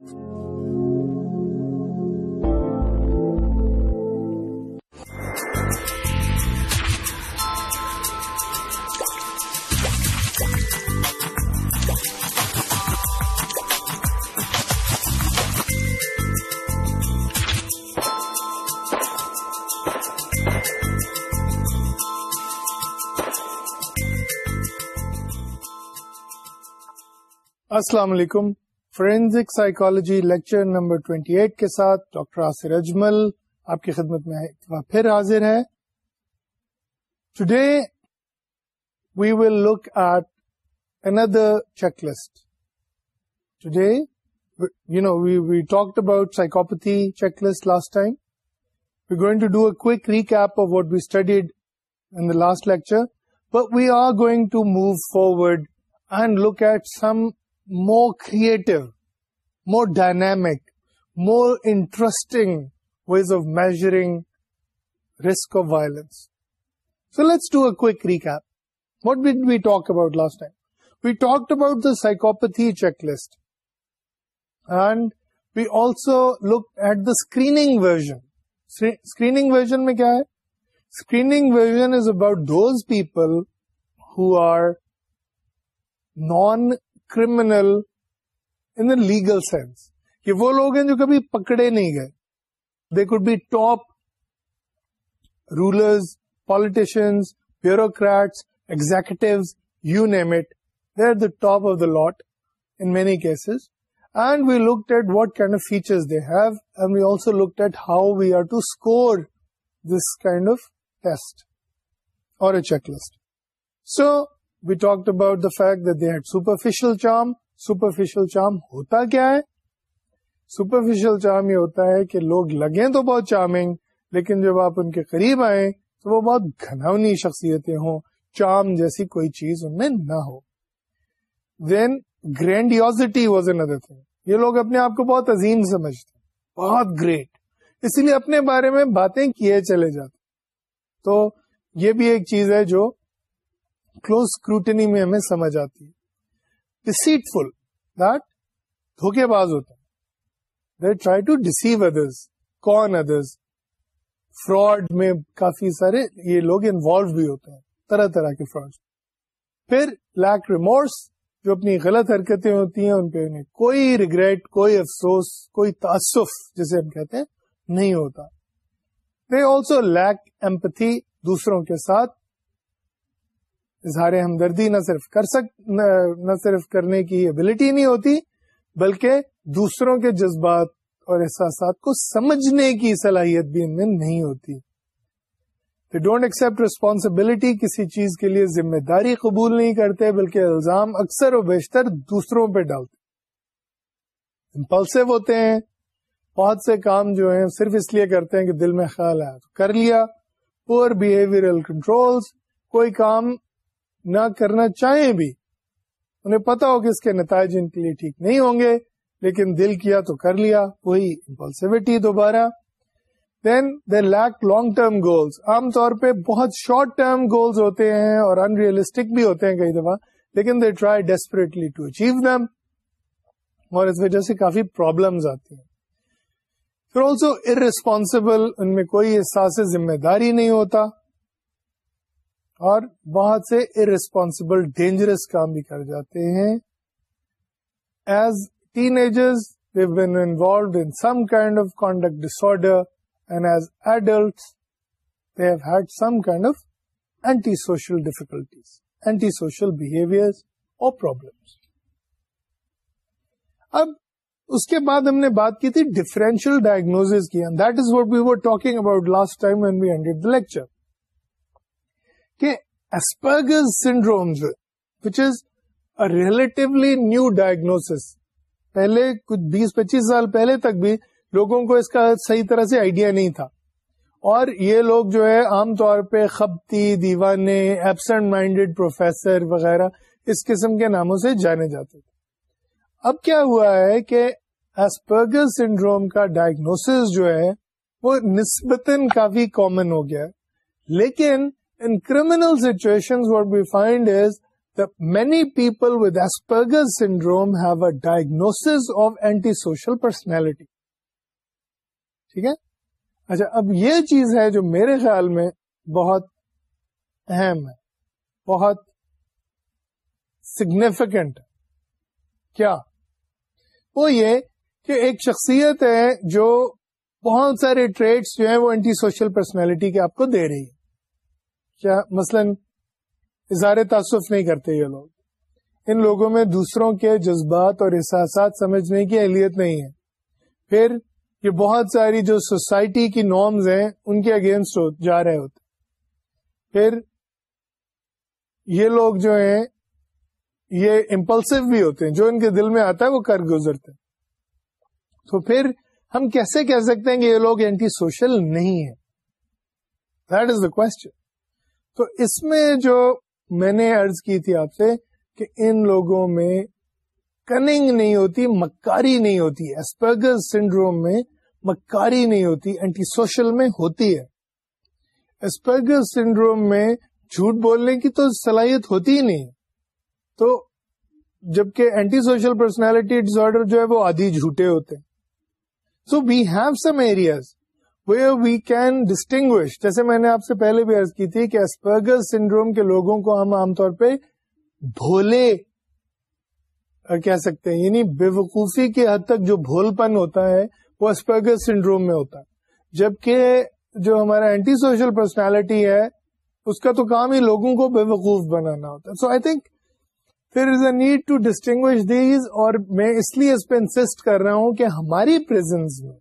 السلام علیکم forensic psychology lecture number 28 کے ساتھ ڈاکٹر آصر اجمل آپ کی خدمت میں پھر حاضر ہے today we will look at another checklist today you know we we talk about psychopathy checklist last time we going to do a recap of what we studied in last lecture but we are going to move forward and look at some more creative more dynamic more interesting ways of measuring risk of violence so let's do a cup what we talk about last we talk about the سائکوپھی checklist and we also look at the screening version screen version میں کیا ہے screening version is about those people who are non criminal in legal sense کہ وہ لوگ ہیں جو کبھی پکڑے نہیں گئے they could be top rulers politicians bureaucrats executive you name it they are the top of the lot in many cases and we look at what kind of features they have and we also look at how we are to score this kind of test اور checklist so we talk about the fact superficial charm ہوتا کیا ہے یہ ہوتا ہے کہ لوگ لگیں تو بہت چارمنگ لیکن جب آپ ان کے قریب آئیں تو وہ بہت گھنونی شخصیتیں ہوں چارم جیسی کوئی چیز ان میں نہ ہو دین گرینڈ تھنگ یہ لوگ اپنے آپ کو بہت عظیم سمجھتے ہیں بہت گریٹ اسی لیے اپنے بارے میں باتیں کیے چلے جاتے تو یہ بھی ایک چیز ہے جو کلوز اسکروٹنی میں ہمیں سمجھ آتی ہے ڈسیٹ فل دھوکے باز ہوتا ہے try to deceive others fraud میں کافی سارے یہ لوگ انوالو بھی ہوتے ہیں طرح طرح کے فراڈ پھر لیک ریمورس جو اپنی غلط حرکتیں ہوتی ہیں ان پہ انہیں کوئی ریگریٹ کوئی افسوس کوئی تعصف جسے ہم کہتے ہیں نہیں ہوتا دے آلسو لیک ایمپتھی دوسروں کے ساتھ اظہار ہمدردی نہ صرف کر سک نہ صرف کرنے کی ابلٹی نہیں ہوتی بلکہ دوسروں کے جذبات اور احساسات کو سمجھنے کی صلاحیت بھی ان میں نہیں ہوتی دے ڈونٹ ایکسپٹ ریسپانسبلٹی کسی چیز کے لیے ذمہ داری قبول نہیں کرتے بلکہ الزام اکثر و بیشتر دوسروں پہ ڈالتے امپلسو ہوتے ہیں بہت سے کام جو ہیں صرف اس لیے کرتے ہیں کہ دل میں خیال آیا تو کر لیا پور بہیویئر کنٹرول کوئی کام نہ کرنا چاہیں بھی انہیں پتا ہو کہ اس کے نتائج ان کے لیے ٹھیک نہیں ہوں گے لیکن دل کیا تو کر لیا وہی امپلسوٹی دوبارہ then they lack long term goals عام طور پہ بہت شارٹ ٹرم گولس ہوتے ہیں اور انریلسٹک بھی ہوتے ہیں کئی دفعہ لیکن they try desperately to achieve them اور اس وجہ سے کافی پرابلمز آتی ہیں پھر آلسو ارسپونسبل ان میں کوئی احساس ذمہ داری نہیں ہوتا اور بہت سے ارسپانسبل ڈینجرس کام بھی کر جاتے ہیں as teenagers we've involved in some kind of conduct disorder and as adult they have had some kind of anti social difficulties anti social behaviour اور پرابلمس اب اس کے بعد ہم نے بات کی تھی differential that is what we're talking about last time when we did the lecture کہ Asperger's syndrome which is a relatively new diagnose پہلے کچھ بیس پچیس سال پہلے تک بھی لوگوں کو اس کا صحیح طرح سے آئیڈیا نہیں تھا اور یہ لوگ جو ہے عام طور پہ خپتی دیوانے ایبسنٹ مائنڈیڈ پروفیسر وغیرہ اس قسم کے ناموں سے جانے جاتے تھے اب کیا ہوا ہے کہ ایسپرگز سنڈروم کا ڈائگنوس جو ہے وہ نسبتاً کافی کامن ہو گیا لیکن In criminal situations, what we find is that many people with Asperger's syndrome have a diagnosis of antisocial personality. ٹھیک ہے اچھا اب یہ چیز ہے جو میرے خیال میں بہت اہم ہے بہت سگنیفیکنٹ کیا وہ یہ کہ ایک شخصیت ہے جو بہت سارے ٹریٹس جو ہیں وہ اینٹی سوشل پرسنالٹی کے آپ کو دے رہی ہے مثلاً اظہار تعصف نہیں کرتے یہ لوگ ان لوگوں میں دوسروں کے جذبات اور احساسات سمجھنے کی اہلیت نہیں ہے پھر یہ بہت ساری جو سوسائٹی کی نارمز ہیں ان کے اگینسٹ جا رہے ہوتے پھر یہ لوگ جو ہیں یہ امپلسو بھی ہوتے ہیں جو ان کے دل میں آتا ہے وہ کر گزرتے ہیں تو پھر ہم کیسے کہہ سکتے ہیں کہ یہ لوگ اینٹی سوشل نہیں ہے از دا کوشچن تو اس میں جو میں نے ارض کی تھی آپ سے کہ ان لوگوں میں کننگ نہیں ہوتی مکاری نہیں ہوتی اسپرگس سنڈروم میں مکاری نہیں ہوتی اینٹی سوشل میں ہوتی ہے اسپرگس سنڈروم میں جھوٹ بولنے کی تو صلاحیت ہوتی ہی نہیں تو جبکہ اینٹی سوشل پرسنالٹی آرڈر جو ہے وہ آدھی جھوٹے ہوتے so we have some areas way we can distinguish جیسے میں نے آپ سے پہلے بھی عرض کی تھی کہ اسپرگر سنڈروم کے لوگوں کو ہم عام طور پہ بھولے کہہ سکتے ہیں یعنی بے وقوفی کے حد تک جو بھول پن ہوتا ہے وہ اسپرگر سنڈروم میں ہوتا ہے جبکہ جو ہمارا اینٹی سوشل پرسنالٹی ہے اس کا تو کام ہی لوگوں کو بے وقوف بنانا ہوتا ہے so I think there is a need to distinguish these اور میں اس لیے اس پہ انسسٹ کر رہا ہوں کہ ہماری پرزنس میں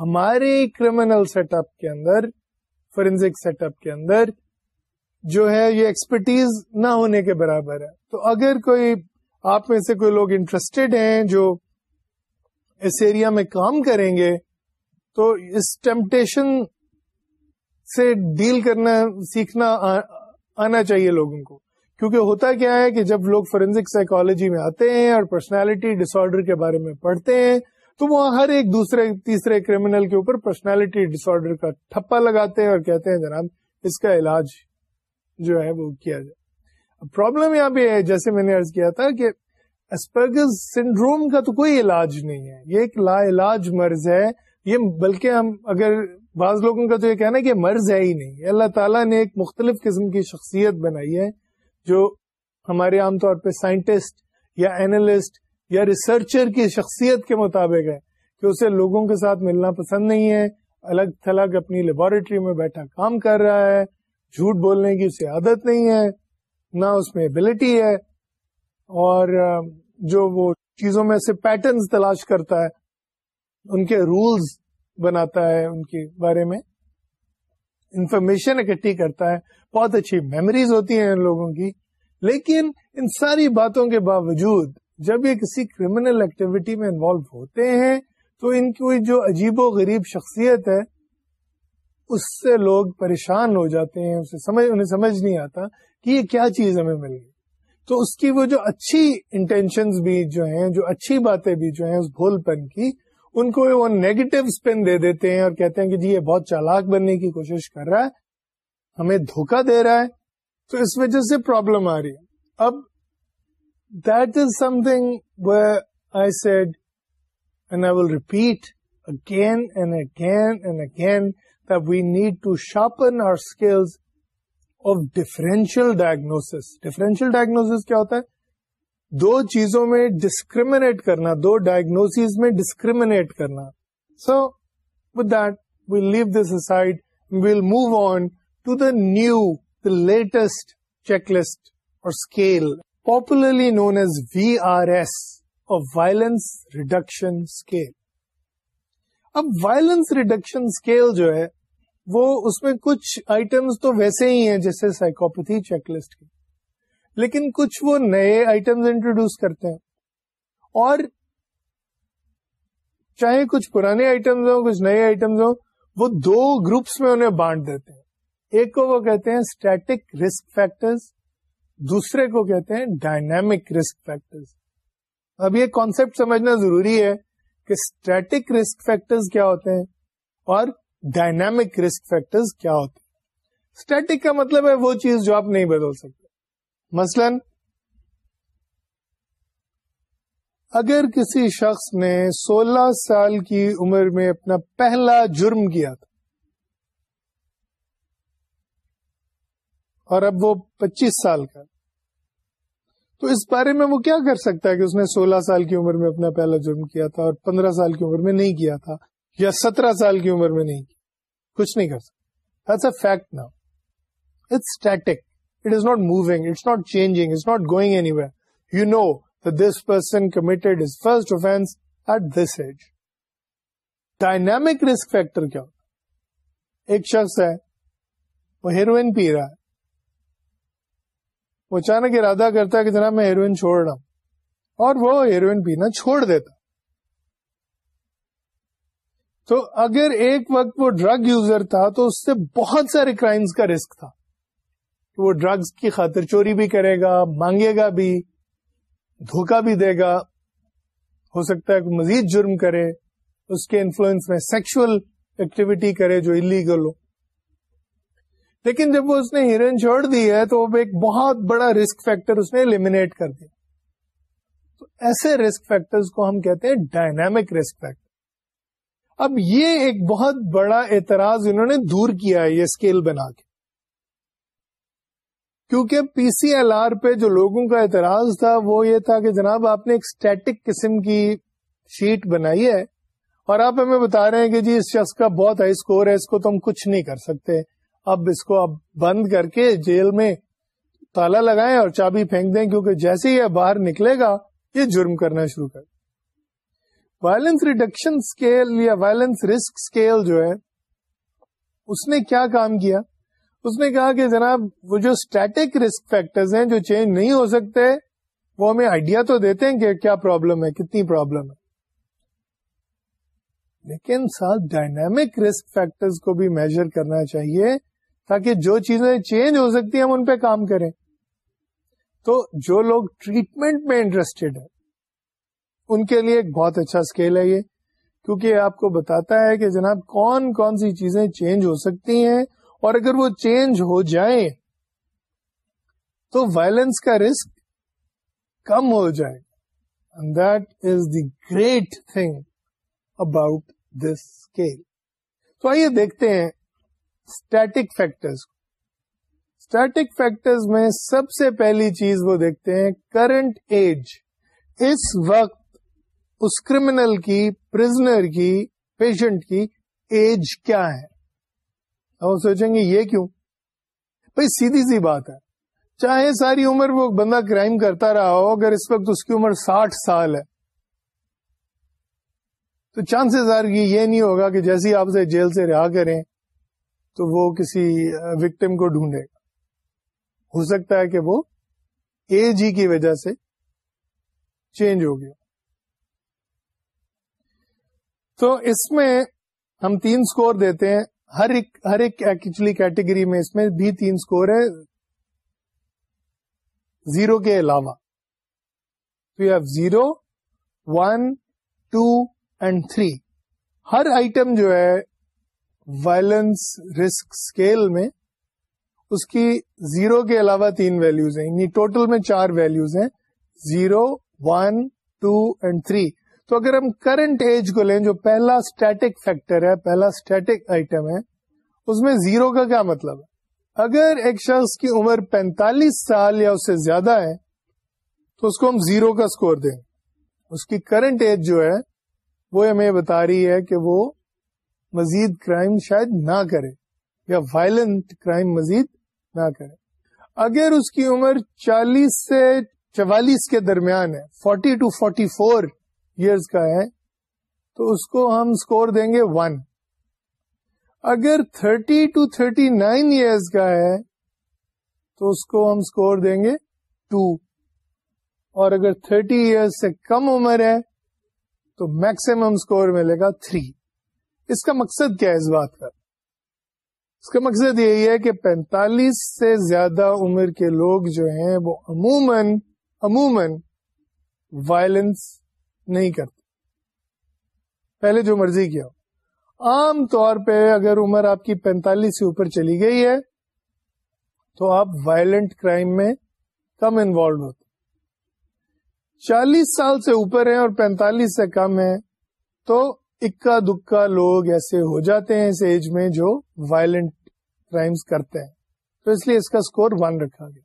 ہمارے کریمنل سیٹ اپ کے اندر فورینزک سیٹ اپ کے اندر جو ہے یہ ایکسپرٹیز نہ ہونے کے برابر ہے تو اگر کوئی آپ میں سے کوئی لوگ انٹرسٹیڈ ہیں جو اس ایریا میں کام کریں گے تو اس ٹیمپٹیشن سے ڈیل کرنا سیکھنا آنا چاہیے لوگوں کو کیونکہ ہوتا کیا ہے کہ جب لوگ فورینزک سائیکالوجی میں آتے ہیں اور پرسنالٹی ڈس آرڈر کے بارے میں پڑھتے ہیں تو وہاں ہر ایک دوسرے تیسرے کریمنل کے اوپر پرسنالٹی ڈس آرڈر کا ٹھپا لگاتے ہیں اور کہتے ہیں جناب اس کا علاج جو ہے وہ کیا جائے پرابلم یہاں پہ ہے جیسے میں نے ارض کیا تھا کہ اسپرگز سنڈروم کا تو کوئی علاج نہیں ہے یہ ایک لا علاج مرض ہے یہ بلکہ ہم اگر بعض لوگوں کا تو یہ کہنا ہے کہ مرض ہے ہی نہیں اللہ تعالیٰ نے ایک مختلف قسم کی شخصیت بنائی ہے جو ہمارے عام طور پہ سائنٹسٹ یا اینالسٹ یا ریسرچر کی شخصیت کے مطابق ہے کہ اسے لوگوں کے ساتھ ملنا پسند نہیں ہے الگ تھلگ اپنی لیبوریٹری میں بیٹھا کام کر رہا ہے جھوٹ بولنے کی اسے عادت نہیں ہے نہ اس میں ابلٹی ہے اور جو وہ چیزوں میں سے پیٹرنز تلاش کرتا ہے ان کے رولز بناتا ہے ان کے بارے میں انفارمیشن اکٹھی کرتا ہے بہت اچھی میموریز ہوتی ہیں ان لوگوں کی لیکن ان ساری باتوں کے باوجود جب یہ کسی کرمنل ایکٹیویٹی میں انوالو ہوتے ہیں تو ان کی جو عجیب و غریب شخصیت ہے اس سے لوگ پریشان ہو جاتے ہیں اسے سمجھ انہیں سمجھ نہیں آتا کہ یہ کیا چیز ہمیں مل گئی تو اس کی وہ جو اچھی انٹینشن بھی جو ہیں جو اچھی باتیں بھی جو ہیں اس بھول پن کی ان کو وہ نیگیٹو اسپن دے دیتے ہیں اور کہتے ہیں کہ جی یہ بہت چالاک بننے کی کوشش کر رہا ہے ہمیں دھوکا دے رہا ہے تو اس وجہ سے پرابلم آ رہی ہے اب that is something where I said, and I will repeat again and again and again, that we need to sharpen our skills of differential diagnosis. Differential diagnosis kya hota hai? دو چیزوں میں discriminate کرنا دو diagnosis میں discriminate کرنا so with that we leave this side we'll move on to the new the latest checklist or scale properly known as V R S or violence reduction scale اب violence reduction scale جو ہے وہ اس میں کچھ items تو ویسے ہی ہیں جیسے سائیکوپیتھی چیک لسٹ چیکل لیکن کچھ وہ نئے آئٹمس انٹروڈیوس کرتے ہیں اور چاہے کچھ پرانے آئٹمس ہوں کچھ نئے آئٹمس ہوں وہ دو گروپس میں انہیں بانٹ دیتے ہیں ایک کو وہ کہتے ہیں اسٹیٹک رسک فیکٹرس دوسرے کو کہتے ہیں ڈائنمک رسک فیکٹرز اب یہ کانسیپٹ سمجھنا ضروری ہے کہ اسٹریٹک رسک فیکٹرز کیا ہوتے ہیں اور ڈائنمک رسک فیکٹرز کیا ہوتے ہیں اسٹیٹک کا مطلب ہے وہ چیز جو آپ نہیں بدل سکتے مثلا اگر کسی شخص نے سولہ سال کی عمر میں اپنا پہلا جرم کیا تھا اور اب وہ پچیس سال کا تو اس بارے میں وہ کیا کر سکتا ہے کہ اس نے سولہ سال کی عمر میں اپنا پہلا جرم کیا تھا اور پندرہ سال کی عمر میں نہیں کیا تھا یا سترہ سال کی عمر میں نہیں کیا کچھ نہیں کر سکتا it's a fact static it is not moving it's not change not going any you know this person committed his first offence at this age dynamic risk factor کیا ہوتا ایک شخص ہے وہ ہیروئن پی رہا ہے وہ اچانک ارادہ کرتا ہے کہ جناب میں ہیروئن چھوڑ رہا ہوں اور وہ ہیروئن پینا چھوڑ دیتا تو اگر ایک وقت وہ ڈرگ یوزر تھا تو اس سے بہت سارے کرائمس کا رسک تھا کہ وہ ڈرگز کی خاطر چوری بھی کرے گا مانگے گا بھی دھوکہ بھی دے گا ہو سکتا ہے کہ مزید جرم کرے اس کے انفلوئنس میں سیکشل ایکٹیویٹی کرے جو انلیگل ہو لیکن جب وہ اس نے ہیرن چھوڑ دی ہے تو ایک بہت بڑا رسک فیکٹر اس نے ایلیمنیٹ کر دیا تو ایسے رسک فیکٹر کو ہم کہتے ہیں ڈائنامک رسک فیکٹر اب یہ ایک بہت بڑا اعتراض انہوں نے دور کیا ہے یہ اسکیل بنا کے کیونکہ پی سی ایل آر پہ جو لوگوں کا اعتراض تھا وہ یہ تھا کہ جناب آپ نے ایک اسٹیٹک قسم کی شیٹ بنائی ہے اور آپ ہمیں بتا رہے ہیں کہ جی اس شخص کا بہت ہائی اسکور ہے اس کو تو ہم کچھ نہیں کر سکتے اب اس کو اب بند کر کے جیل میں تالا لگائیں اور چابی پھینک دیں کیونکہ جیسے ہی باہر نکلے گا یہ جرم کرنا شروع کر وائلنس ریڈکشن اسکیل یا وائلنس رسک اسکیل جو ہے اس نے کیا کام کیا اس نے کہا کہ جناب وہ جو اسٹیٹک رسک فیکٹر جو چینج نہیں ہو سکتے وہ ہمیں آئیڈیا تو دیتے ہیں کہ کیا پرابلم ہے کتنی پرابلم ہے لیکن ساتھ ڈائنامک رسک فیکٹر کو بھی میجر کرنا چاہیے تاکہ جو چیزیں چینج ہو سکتی ہیں ہم ان پہ کام کریں تو جو لوگ ٹریٹمنٹ میں انٹرسٹیڈ ہے ان کے لیے ایک بہت اچھا اسکیل ہے یہ کیونکہ آپ کو بتاتا ہے کہ جناب کون کون سی چیزیں چینج ہو سکتی ہیں اور اگر وہ چینج ہو جائیں تو وائلنس کا رسک کم ہو جائے and that is the great thing about this scale تو آئیے دیکھتے ہیں اسٹیٹک کو اسٹیٹک فیکٹرز میں سب سے پہلی چیز وہ دیکھتے ہیں کرنٹ ایج اس وقت اس کرمنل کی پرزنر کی پیشنٹ کی ایج کیا ہے سوچیں گے یہ کیوں بھائی سیدھی سی بات ہے چاہے ساری عمر وہ بندہ کرائم کرتا رہا ہو اگر اس وقت اس کی عمر ساٹھ سال ہے تو چانسز آر یہ نہیں ہوگا کہ جیسی آپ سے جیل سے رہا کریں تو وہ کسی وکٹم کو ڈھونڈے گا ہو سکتا ہے کہ وہ اے جی کی وجہ سے چینج ہو گیا تو اس میں ہم تین سکور دیتے ہیں ہر ایک ہر ایکچولی کیٹیگری میں اس میں بھی تین سکور ہے زیرو کے علاوہ have zero one two and three Hare item جو ہے وائلنس رسک اسکیل میں اس کی زیرو کے علاوہ تین ویلوز ہیں یعنی ٹوٹل میں چار ویلوز ہیں zero one two and three تو اگر ہم کرنٹ ایج کو لیں جو پہلا اسٹیٹک فیکٹر ہے پہلا اسٹیٹک آئٹم ہے اس میں زیرو کا کیا مطلب ہے اگر ایک شخص کی عمر پینتالیس سال یا اس سے زیادہ ہے تو اس کو ہم زیرو کا اسکور دیں اس کی کرنٹ ایج جو ہے وہ ہمیں بتا رہی ہے کہ وہ مزید کرائم شاید نہ کرے یا وائلنٹ کرائم مزید نہ کرے اگر اس کی عمر چالیس سے چوالیس کے درمیان ہے forty two forty four years کا ہے تو اس کو ہم اسکور دیں گے ون اگر thirty two thirty nine years کا ہے تو اس کو ہم اسکور دیں گے ٹو اور اگر تھرٹی ایئرس سے کم عمر ہے تو میکسیمم اسکور ملے گا تھری اس کا مقصد کیا ہے اس بات کا اس کا مقصد یہی ہے کہ پینتالیس سے زیادہ عمر کے لوگ جو ہیں وہ عموماً عموماً وائلنس نہیں کرتے پہلے جو مرضی کیا ہو عام طور پہ اگر عمر آپ کی پینتالیس سے اوپر چلی گئی ہے تو آپ وائلنٹ کرائم میں کم انوالو ہوتے چالیس سال سے اوپر ہیں اور پینتالیس سے کم ہیں تو اکا دکا لوگ ایسے ہو جاتے ہیں اس ایج میں جو وائلنٹ کرائمس کرتے ہیں تو اس لیے اس کا اسکور ون رکھا گیا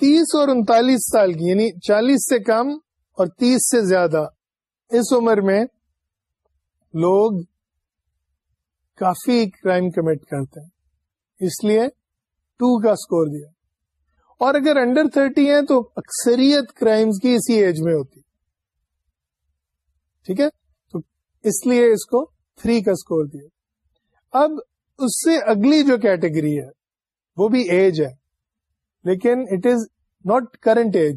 تیس اور انتالیس سال کی یعنی چالیس سے کم اور تیس سے زیادہ اس عمر میں لوگ کافی کرائم کمٹ کرتے ہیں اس لیے ٹو کا اسکور دیا اور اگر انڈر تھرٹی ہیں تو اکثریت کرائمز کی اسی ایج میں ہوتی ہے ٹھیک ہے تو اس لیے اس کو تھری کا اسکور دیا اب اس سے اگلی جو کیٹیگری ہے وہ بھی ایج ہے لیکن it is not current age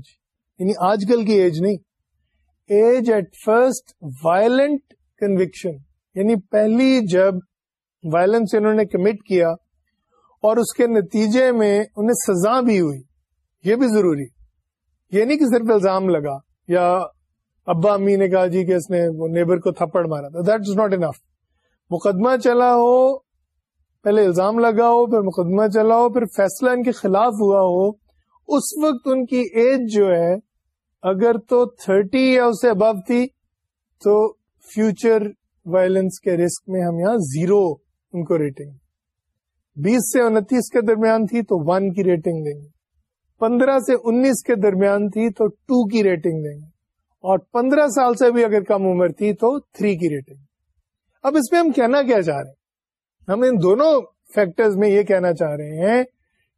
یعنی آج کل کی ایج نہیں age at first violent conviction یعنی پہلی جب وائلنس انہوں نے کمٹ کیا اور اس کے نتیجے میں انہیں سزا بھی ہوئی یہ بھی ضروری یہ نہیں کہ صرف الزام لگا یا ابا امی نے کہا جی کہ اس نے وہ نیبر کو تھپڑ مارا تھا دیٹ از ناٹ انف مقدمہ چلا ہو پہلے الزام لگا ہو پھر مقدمہ چلا ہو پھر فیصلہ ان کے خلاف ہوا ہو اس وقت ان کی ایج جو ہے اگر تو تھرٹی یا اسے ابو تھی تو فیوچر وائلنس کے رسک میں ہم یہاں زیرو ان کو ریٹنگ بیس سے انتیس کے درمیان تھی تو ون کی ریٹنگ دیں گے پندرہ سے انیس کے درمیان تھی تو ٹو کی ریٹنگ دیں گے اور پندرہ سال سے بھی اگر کم عمر تھی تو تھری کی ریٹنگ اب اس میں ہم کہنا کیا چاہ رہے ہیں ہم ان دونوں فیکٹرز میں یہ کہنا چاہ رہے ہیں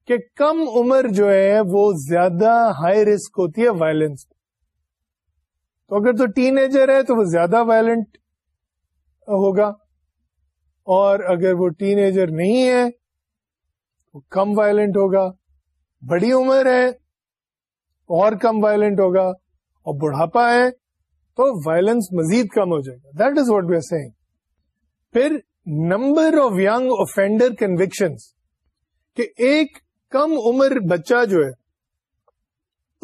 کہ کم عمر جو ہے وہ زیادہ ہائی رسک ہوتی ہے وائلنس تو اگر تو ٹین ایجر ہے تو وہ زیادہ وائلنٹ ہوگا اور اگر وہ ٹین ایجر نہیں ہے کم وائلنٹ ہوگا بڑی عمر ہے اور کم وائلنٹ ہوگا اور بڑھاپا ہے تو وائلنس مزید کم ہو جائے گا دیٹ از واٹ سیئنگ پھر number of young offender conviction کہ ایک کم عمر بچہ جو ہے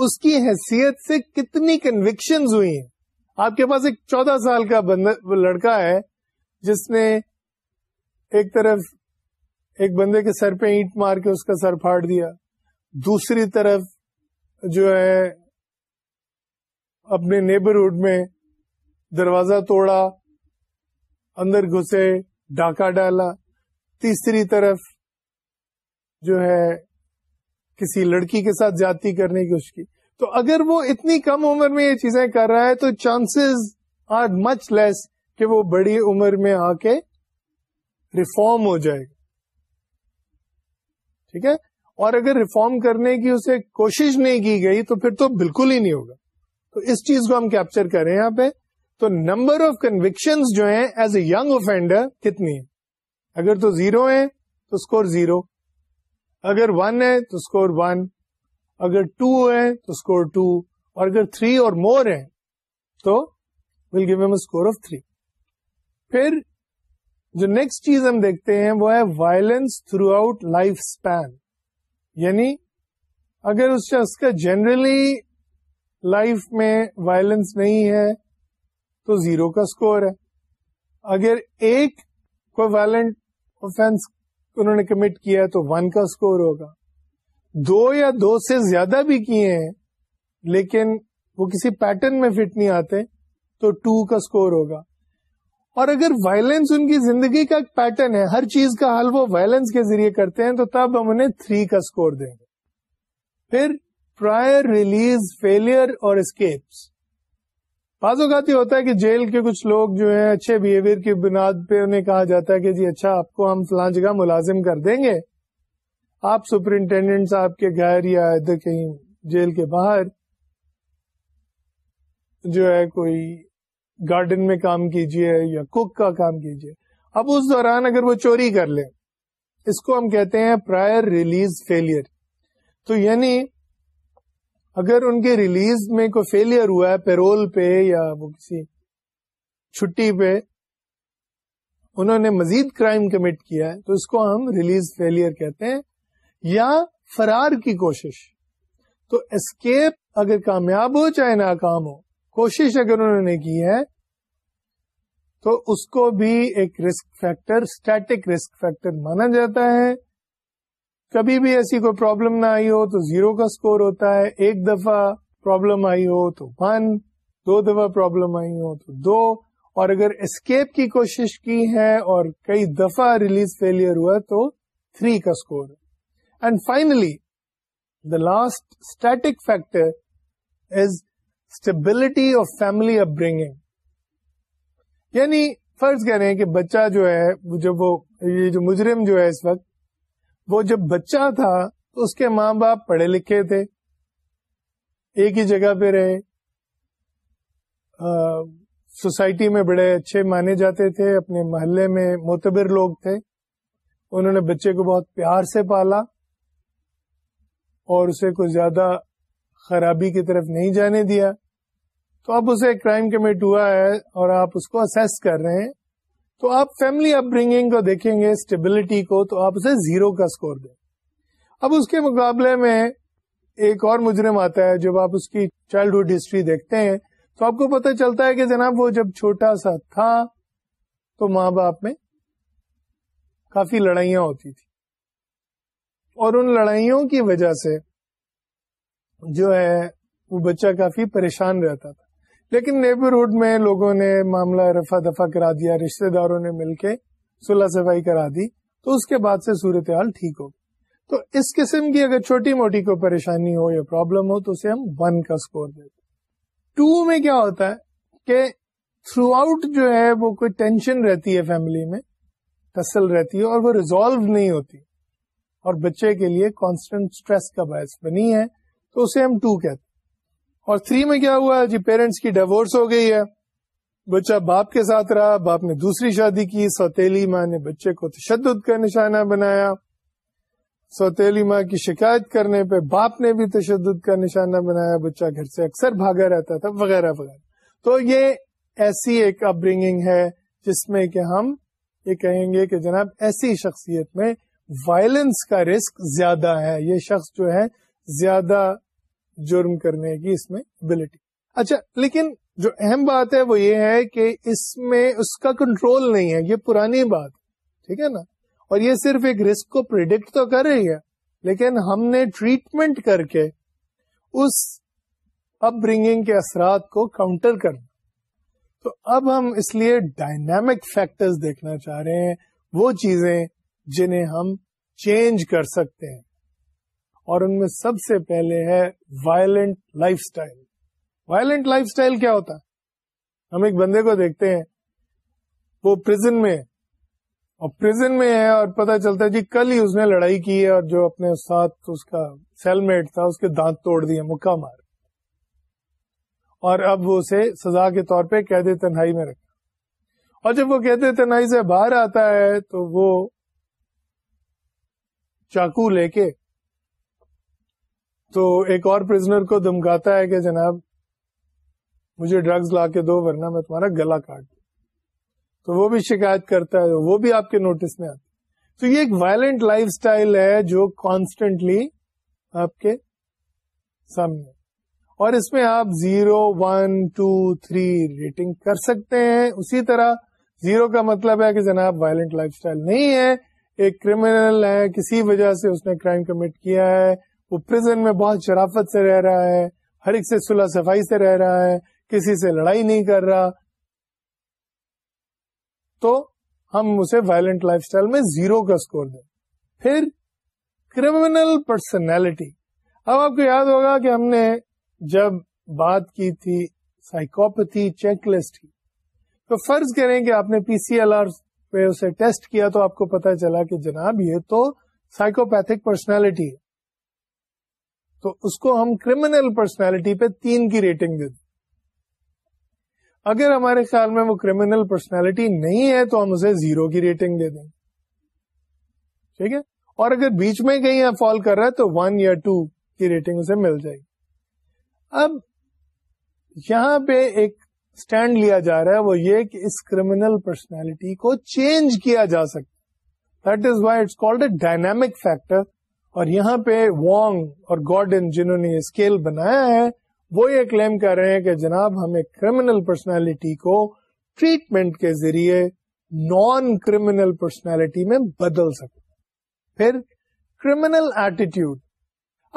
اس کی حیثیت سے کتنی کنوکشن ہوئی ہیں آپ کے پاس ایک چودہ سال کا لڑکا ہے جس نے ایک طرف ایک بندے کے سر پہ اینٹ مار کے اس کا سر پھاڑ دیا دوسری طرف جو ہے اپنے نیبرہڈ میں دروازہ توڑا اندر گھسے ڈاکہ ڈالا تیسری طرف جو ہے کسی لڑکی کے ساتھ جاتی کرنے کی اس کی تو اگر وہ اتنی کم عمر میں یہ چیزیں کر رہا ہے تو چانسز آر مچ لیس کہ وہ بڑی عمر میں آ کے ریفارم ہو جائے گا ٹھیک ہے اور اگر ریفارم کرنے کی اسے کوشش نہیں کی گئی تو پھر تو بالکل ہی نہیں ہوگا تو اس چیز کو ہم کیپچر کریں یہاں پہ تو نمبر آف کنوکشن جو ہیں ایز اے یگ اوفینڈر کتنی ہے اگر تو زیرو ہے تو اسکور زیرو اگر ون ہے تو اسکور ون اگر ٹو ہے تو اسکور ٹو اور اگر تھری اور مور ہے تو will give him a score of three پھر جو نیکسٹ چیز ہم دیکھتے ہیں وہ ہے violence throughout life span یعنی اگر اس شخص کا جنرلی لائف میں وائلنس نہیں ہے تو زیرو کا اسکور ہے اگر ایک کوئی وائلنٹ افینس انہوں نے کمٹ کیا ہے تو ون کا اسکور ہوگا دو یا دو سے زیادہ بھی کیے ہیں لیکن وہ کسی پیٹرن میں فٹ نہیں آتے تو ٹو کا اسکور ہوگا اور اگر وائلنس ان کی زندگی کا ایک پیٹرن ہے ہر چیز کا حل وہ وائلنس کے ذریعے کرتے ہیں تو تب ہم انہیں تھری کا اسکور دیں گے پھر پرائر ریلیز فیلئر اور اسکیپس بعض اوقات یہ ہوتا ہے کہ جیل کے کچھ لوگ جو ہیں اچھے بہیویئر کی بنیاد پہ انہیں کہا جاتا ہے کہ جی اچھا آپ کو ہم فلاں جگہ ملازم کر دیں گے آپ سپرنٹینڈنٹ صاحب کے گھر یا ادھر کہیں جیل کے باہر جو ہے کوئی گارڈن میں کام کیجئے یا کوک کا کام کیجئے اب اس دوران اگر وہ چوری کر لیں اس کو ہم کہتے ہیں پرائر ریلیز فیلئر تو یعنی اگر ان کے ریلیز میں کوئی فیلئر ہوا ہے پیرول پہ یا وہ کسی چھٹی پہ انہوں نے مزید کرائم کمٹ کیا ہے تو اس کو ہم ریلیز فیلئر کہتے ہیں یا فرار کی کوشش تو اسکیپ اگر کامیاب ہو چاہے ناکام ہو کوشش اگر انہوں نے کی ہے تو اس کو بھی ایک risk factor static risk factor مانا جاتا ہے کبھی بھی ایسی کوئی پرابلم نہ آئی ہو تو زیرو کا اسکور ہوتا ہے ایک دفعہ پرابلم آئی ہو تو ون دو دفعہ پرابلم آئی ہو تو دو اور اگر اسکیپ کی کوشش کی ہے اور کئی دفعہ ریلیز فیلئر ہوا تو تھری کا score and finally the last static factor is stability of family upbringing یعنی فرض کہہ رہے ہیں کہ بچہ جو ہے جب وہ یہ جو مجرم جو ہے اس وقت وہ جب بچہ تھا تو اس کے ماں باپ پڑھے لکھے تھے ایک ہی جگہ پہ رہے سوسائٹی میں بڑے اچھے مانے جاتے تھے اپنے محلے میں معتبر لوگ تھے انہوں نے بچے کو بہت پیار سے پالا اور اسے کوئی زیادہ خرابی کی طرف نہیں جانے دیا تو اب اسے کرائم کمیٹ ہوا ہے اور آپ اس کو اسیس کر رہے ہیں تو آپ فیملی اپ برنگنگ کو دیکھیں گے اسٹیبلٹی کو تو آپ اسے زیرو کا اسکور دیں اب اس کے مقابلے میں ایک اور مجرم آتا ہے جب آپ اس کی چائلڈہڈ ہسٹری دیکھتے ہیں تو آپ کو پتا چلتا ہے کہ جناب وہ جب چھوٹا سا تھا تو ماں باپ میں کافی لڑائیاں ہوتی تھی اور ان لڑائیوں کی وجہ سے جو ہے وہ بچہ کافی پریشان رہتا تھا لیکن نیبرہڈ میں لوگوں نے معاملہ رفا دفا کرا دیا رشتہ داروں نے مل کے صلاح صفائی کرا دی تو اس کے بعد سے صورتحال ٹھیک ہوگی تو اس قسم کی اگر چھوٹی موٹی کوئی پریشانی ہو یا پرابلم ہو تو اسے ہم ون کا اسکور دیتے ٹو میں کیا ہوتا ہے کہ تھرو آؤٹ جو ہے وہ کوئی ٹینشن رہتی ہے فیملی میں تسل رہتی ہے اور وہ ریزالو نہیں ہوتی اور بچے کے لیے کانسٹنٹ اسٹریس کا باعث بنی ہے تو اسے ہم ٹو کہتے اور تھری میں کیا ہوا جی پیرنٹس کی ڈیوس ہو گئی ہے بچہ باپ کے ساتھ رہا باپ نے دوسری شادی کی سوتیلی ماں نے بچے کو تشدد کا نشانہ بنایا سوتیلی ماں کی شکایت کرنے پہ باپ نے بھی تشدد کا نشانہ بنایا بچہ گھر سے اکثر بھاگا رہتا تھا وغیرہ وغیرہ تو یہ ایسی ایک اپ ہے جس میں کہ ہم یہ کہیں گے کہ جناب ایسی شخصیت میں وائلنس کا رسک زیادہ ہے یہ شخص جو ہے زیادہ جرم کرنے کی اس میں ابلٹی اچھا لیکن جو اہم بات ہے وہ یہ ہے کہ اس میں اس کا کنٹرول نہیں ہے یہ پرانی بات ٹھیک ہے نا اور یہ صرف ایک رسک کو پرڈکٹ تو کر رہی ہے لیکن ہم نے ٹریٹمنٹ کر کے اس اپ برنگنگ کے اثرات کو کاؤنٹر کرنا تو اب ہم اس لیے ڈائنامک فیکٹرز دیکھنا چاہ رہے ہیں وہ چیزیں جنہیں ہم چینج کر سکتے ہیں اور ان میں سب سے پہلے ہے violent life style violent life style کیا ہوتا ہے ہم ایک بندے کو دیکھتے ہیں وہ پرزن پرزن میں میں ہے اور اور پتا چلتا ہے جی کل ہی اس نے لڑائی کی ہے اور جو اپنے ساتھ اس کا سیل میٹ تھا اس کے دانت توڑ دیے مکہ مار اور اب وہ اسے سزا کے طور پہ قید تنہائی میں رکھا اور جب وہ قید تنہائی سے باہر آتا ہے تو وہ چاقو لے کے تو ایک اور پرزنر کو دمکاتا ہے کہ جناب مجھے ڈرگز لا کے دو ورنہ میں تمہارا گلا کاٹ دوں تو وہ بھی شکایت کرتا ہے وہ بھی آپ کے نوٹس میں آتا ہے تو یہ ایک وائلنٹ لائف سٹائل ہے جو کانسٹنٹلی آپ کے سامنے اور اس میں آپ zero one two three rating کر سکتے ہیں اسی طرح زیرو کا مطلب ہے کہ جناب وائلنٹ لائف سٹائل نہیں ہے ایک کریمنل ہے کسی وجہ سے اس نے کرائم کمٹ کیا ہے وہ پرزن میں بہت شرافت سے رہ رہا ہے ہر ایک سے سلح صفائی سے رہ رہا ہے کسی سے لڑائی نہیں کر رہا تو ہم اسے وائلنٹ لائف سٹائل میں زیرو کا اسکور دیں پھر کریمنل پرسنالٹی اب آپ کو یاد ہوگا کہ ہم نے جب بات کی تھی سائیکوپتھی چیک لسٹ کی تو فرض کریں کہ آپ نے پی سی ایل آر پہ اسے ٹیسٹ کیا تو آپ کو پتا چلا کہ جناب یہ تو سائیکوپیتھک پرسنالٹی ہے تو اس کو ہم کریمنل پرسنالٹی پہ تین کی ریٹنگ دے دیں اگر ہمارے خیال میں وہ کریمنل پرسنالٹی نہیں ہے تو ہم اسے زیرو کی ریٹنگ دے دیں ٹھیک ہے اور اگر بیچ میں کہیں فال کر رہا ہے تو ون یا ٹو کی ریٹنگ اسے مل جائے گی اب یہاں پہ ایک اسٹینڈ لیا جا رہا ہے وہ یہ کہ اس کریمنل پرسنالٹی کو چینج کیا جا سکتا that is why it's called a dynamic factor اور یہاں پہ وانگ اور گارڈن جنہوں نے یہ اسکیل بنایا ہے وہ یہ کلیم کر رہے ہیں کہ جناب ہمیں کرمنل پرسنالٹی کو ٹریٹمنٹ کے ذریعے نان کرمنل پرسنالٹی میں بدل سکتے پھر کرمنل ایٹیٹیوڈ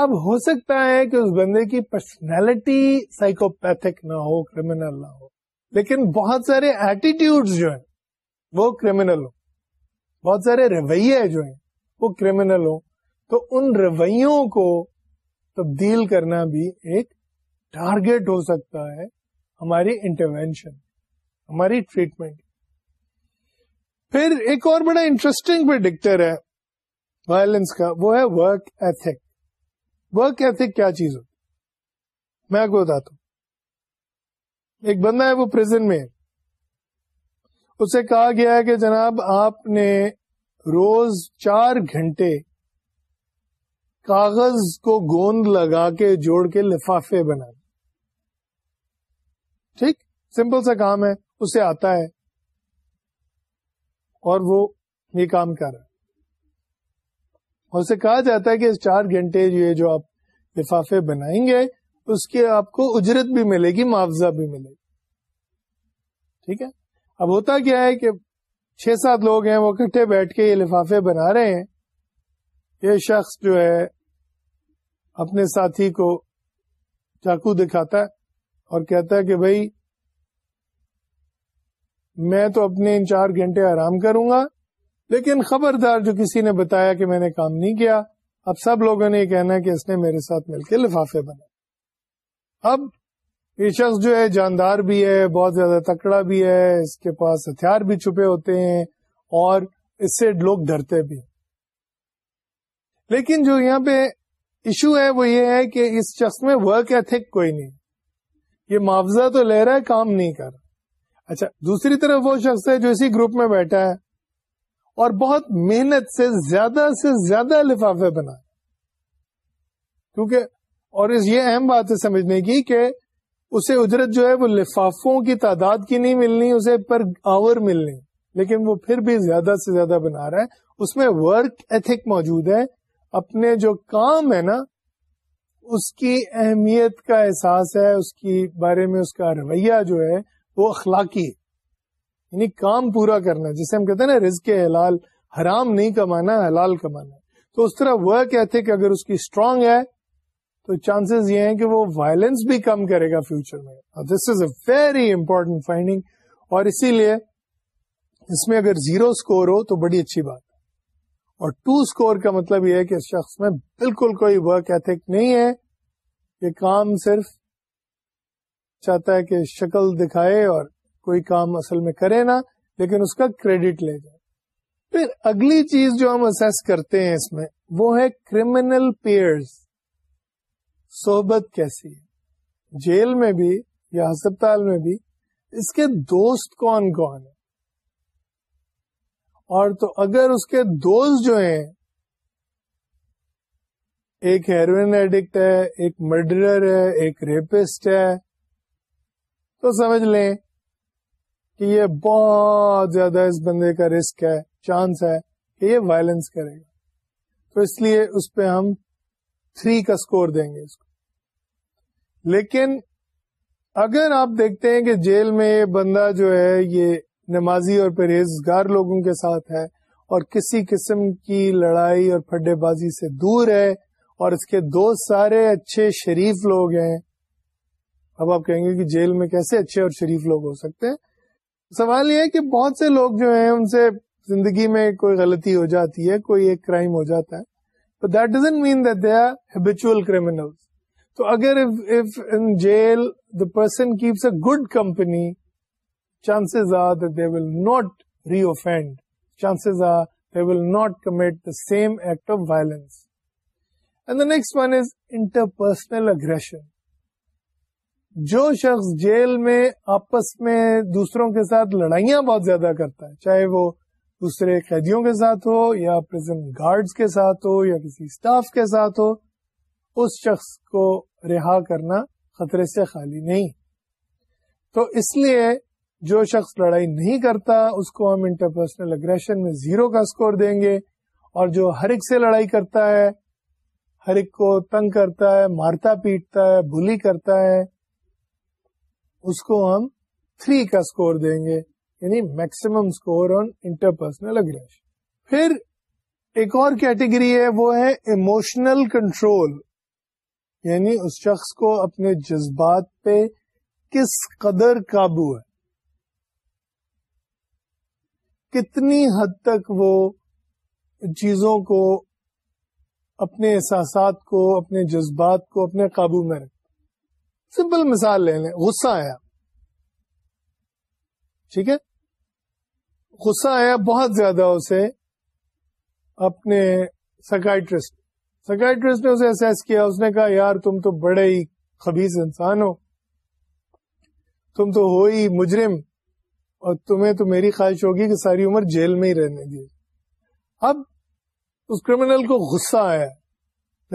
اب ہو سکتا ہے کہ اس بندے کی پرسنالٹی سائیکوپیتھک نہ ہو کرمنل نہ ہو لیکن بہت سارے ایٹیٹیوڈ جو ہیں وہ کرمنل ہو بہت سارے رویے جو ہیں وہ کرمنل ہوں تو ان رویوں کو تبدیل کرنا بھی ایک ٹارگیٹ ہو سکتا ہے ہماری انٹروینشن ہماری ٹریٹمنٹ پھر ایک اور بڑا انٹرسٹنگ ڈکٹر ہے وائلنس کا وہ ہے ورک ایتھک ورک ایتھک کیا چیز ہوتی میں آپ کو بتاتا ہوں ایک بندہ ہے وہ پریزن میں اسے کہا گیا ہے کہ جناب آپ نے روز چار گھنٹے کاغذ کو گوند لگا کے جوڑ کے لفافے بنا دیں ٹھیک سمپل سا کام ہے اسے آتا ہے اور وہ یہ کام کر رہا ہے اسے کہا جاتا ہے کہ اس چار گھنٹے یہ جو آپ لفافے بنائیں گے اس کے آپ کو اجرت بھی ملے گی معاوضہ بھی ملے گی ٹھیک ہے اب ہوتا کیا ہے کہ چھ سات لوگ ہیں وہ کٹھے بیٹھ کے یہ لفافے بنا رہے ہیں یہ شخص جو ہے اپنے ساتھی کو چاقو دکھاتا ہے اور کہتا ہے کہ بھائی میں تو اپنے ان چار گھنٹے آرام کروں گا لیکن خبردار جو کسی نے بتایا کہ میں نے کام نہیں کیا اب سب لوگوں نے یہ کہنا ہے کہ اس نے میرے ساتھ مل کے لفافے بنا اب یہ شخص جو ہے جاندار بھی ہے بہت زیادہ تکڑا بھی ہے اس کے پاس ہتھیار بھی چھپے ہوتے ہیں اور اس سے لوگ ڈرتے بھی ہیں لیکن جو یہاں پہ ایشو ہے وہ یہ ہے کہ اس شخص میں ورک ایتھک کوئی نہیں یہ معاوضہ تو لے رہا ہے کام نہیں کر اچھا دوسری طرف وہ شخص ہے جو اسی گروپ میں بیٹھا ہے اور بہت محنت سے زیادہ سے زیادہ لفافے بنا کیونکہ اور اس یہ اہم بات ہے سمجھنے کی کہ اسے اجرت جو ہے وہ لفافوں کی تعداد کی نہیں ملنی اسے پر آور ملنی لیکن وہ پھر بھی زیادہ سے زیادہ بنا رہا ہے اس میں ورک ایتھک موجود ہے اپنے جو کام ہے نا اس کی اہمیت کا احساس ہے اس کی بارے میں اس کا رویہ جو ہے وہ اخلاقی یعنی کام پورا کرنا جسے ہم کہتے ہیں نا رزق حلال حرام نہیں کمانا حلال کمانا تو اس طرح وہ کہتے کہ اگر اس کی اسٹرانگ ہے تو چانسز یہ ہیں کہ وہ وائلنس بھی کم کرے گا فیوچر میں this is a very important finding اور اسی لیے اس میں اگر زیرو اسکور ہو تو بڑی اچھی بات اور ٹو اسکور کا مطلب یہ ہے کہ اس شخص میں بالکل کوئی ورک ایتھک نہیں ہے یہ کام صرف چاہتا ہے کہ شکل دکھائے اور کوئی کام اصل میں کرے نا لیکن اس کا کریڈٹ لے جائے پھر اگلی چیز جو ہم اسیس کرتے ہیں اس میں وہ ہے کریمنل پیئرز صحبت کیسی ہے جیل میں بھی یا ہسپتال میں بھی اس کے دوست کون کون ہیں اور تو اگر اس کے دوست جو ہیں ایک ہیروئن ایڈکٹ ہے ایک مرڈرر ہے ایک ریپسٹ ہے تو سمجھ لیں کہ یہ بہت زیادہ اس بندے کا رسک ہے چانس ہے کہ یہ وائلنس کرے گا تو اس لیے اس پہ ہم تھری کا اسکور دیں گے اس کو لیکن اگر آپ دیکھتے ہیں کہ جیل میں یہ بندہ جو ہے یہ نمازی اور پرہیزگار لوگوں کے ساتھ ہے اور کسی قسم کی لڑائی اور پھڈے بازی سے دور ہے اور اس کے دو سارے اچھے شریف لوگ ہیں اب آپ کہیں گے کہ جیل میں کیسے اچھے اور شریف لوگ ہو سکتے ہیں سوال یہ ہے کہ بہت سے لوگ جو ہیں ان سے زندگی میں کوئی غلطی ہو جاتی ہے کوئی ایک کرائم ہو جاتا ہے تو that doesn't mean that they are habitual criminal تو اگر jail the person keeps a good company chances are that they will not reoffend chances are they will not commit the same act of violence and the next one is interpersonal aggression جو شخص jail میں آپس میں دوسروں کے ساتھ لڑائیاں بہت زیادہ کرتا ہے چاہے وہ دوسرے قیدیوں کے ساتھ ہو یا پرزن گارڈز کے ساتھ ہو یا کسی سٹاف کے ساتھ ہو اس شخص کو رہا کرنا خطرے سے خالی نہیں تو اس لیے جو شخص لڑائی نہیں کرتا اس کو ہم انٹرپرسنل اگریشن میں زیرو کا اسکور دیں گے اور جو ہر ایک سے لڑائی کرتا ہے ہر ایک کو تنگ کرتا ہے مارتا پیٹتا ہے بلی کرتا ہے اس کو ہم تھری کا اسکور دیں گے یعنی maximum score on interpersonal aggression پھر ایک اور کیٹیگری ہے وہ ہے ایموشنل کنٹرول یعنی اس شخص کو اپنے جذبات پہ کس قدر قابو ہے کتنی حد تک وہ چیزوں کو اپنے احساسات کو اپنے جذبات کو اپنے قابو میں رکھ سمپل مثال لے لیں غصہ آیا ٹھیک ہے غصہ آیا بہت زیادہ اسے اپنے سکائٹرسٹ سکائٹرسٹ نے اسے احساس کیا اس نے کہا یار تم تو بڑے ہی خبیز انسان ہو تم تو ہو ہی مجرم اور تمہیں تو میری خواہش ہوگی کہ ساری عمر جیل میں ہی رہنے دیے اب اس کرمنل کو غصہ آیا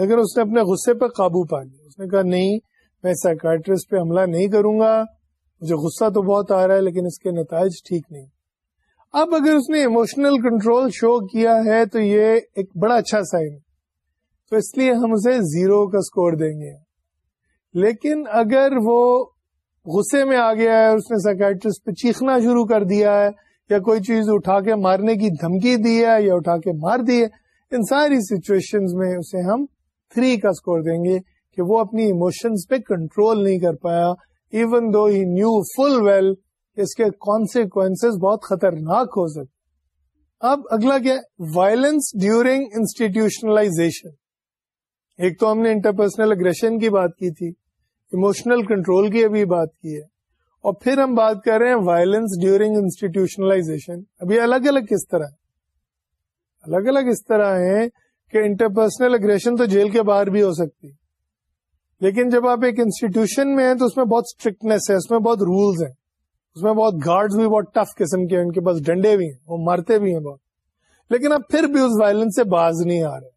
لیکن اس نے اپنے غصے پہ قابو پا لیا اس نے کہا نہیں میں سائکارٹرس پہ حملہ نہیں کروں گا مجھے غصہ تو بہت آ رہا ہے لیکن اس کے نتائج ٹھیک نہیں اب اگر اس نے ایموشنل کنٹرول شو کیا ہے تو یہ ایک بڑا اچھا سائن تو اس لیے ہم اسے زیرو کا اسکور دیں گے لیکن اگر وہ غصے میں آ گیا ہے اس نے سائکٹرسٹ پہ چیخنا شروع کر دیا ہے یا کوئی چیز اٹھا کے مارنے کی دھمکی دی ہے یا اٹھا کے مار دی ہے ان ساری سچویشن میں اسے ہم تھری کا اسکور دیں گے کہ وہ اپنی اموشن پہ کنٹرول نہیں کر پایا even though he knew full well اس کے کانسیکوینس بہت خطرناک ہو سکتے اب اگلا کیا وائلنس ڈیورنگ انسٹیٹیوشنلائزیشن ایک تو ہم نے انٹرپرسنل اگریشن کی بات کی تھی اموشنل کنٹرول کی ابھی بات کی ہے اور پھر ہم بات کر رہے ہیں وائلنس ڈیورنگ انسٹیٹیوشنلائزیشن ابھی الگ الگ کس طرح الگ الگ اس طرح ہے کہ انٹرپرسنل اگریشن تو جیل کے باہر بھی ہو سکتی لیکن جب آپ ایک انسٹیٹیوشن میں ہیں تو اس میں بہت اسٹرکٹنیس ہے اس میں بہت رولز ہیں اس میں بہت گارڈز بھی بہت ٹف قسم کے ان کے پاس ڈنڈے بھی ہیں وہ مرتے بھی ہیں بہت لیکن اب پھر بھی اس وائلنس سے باز نہیں آ رہے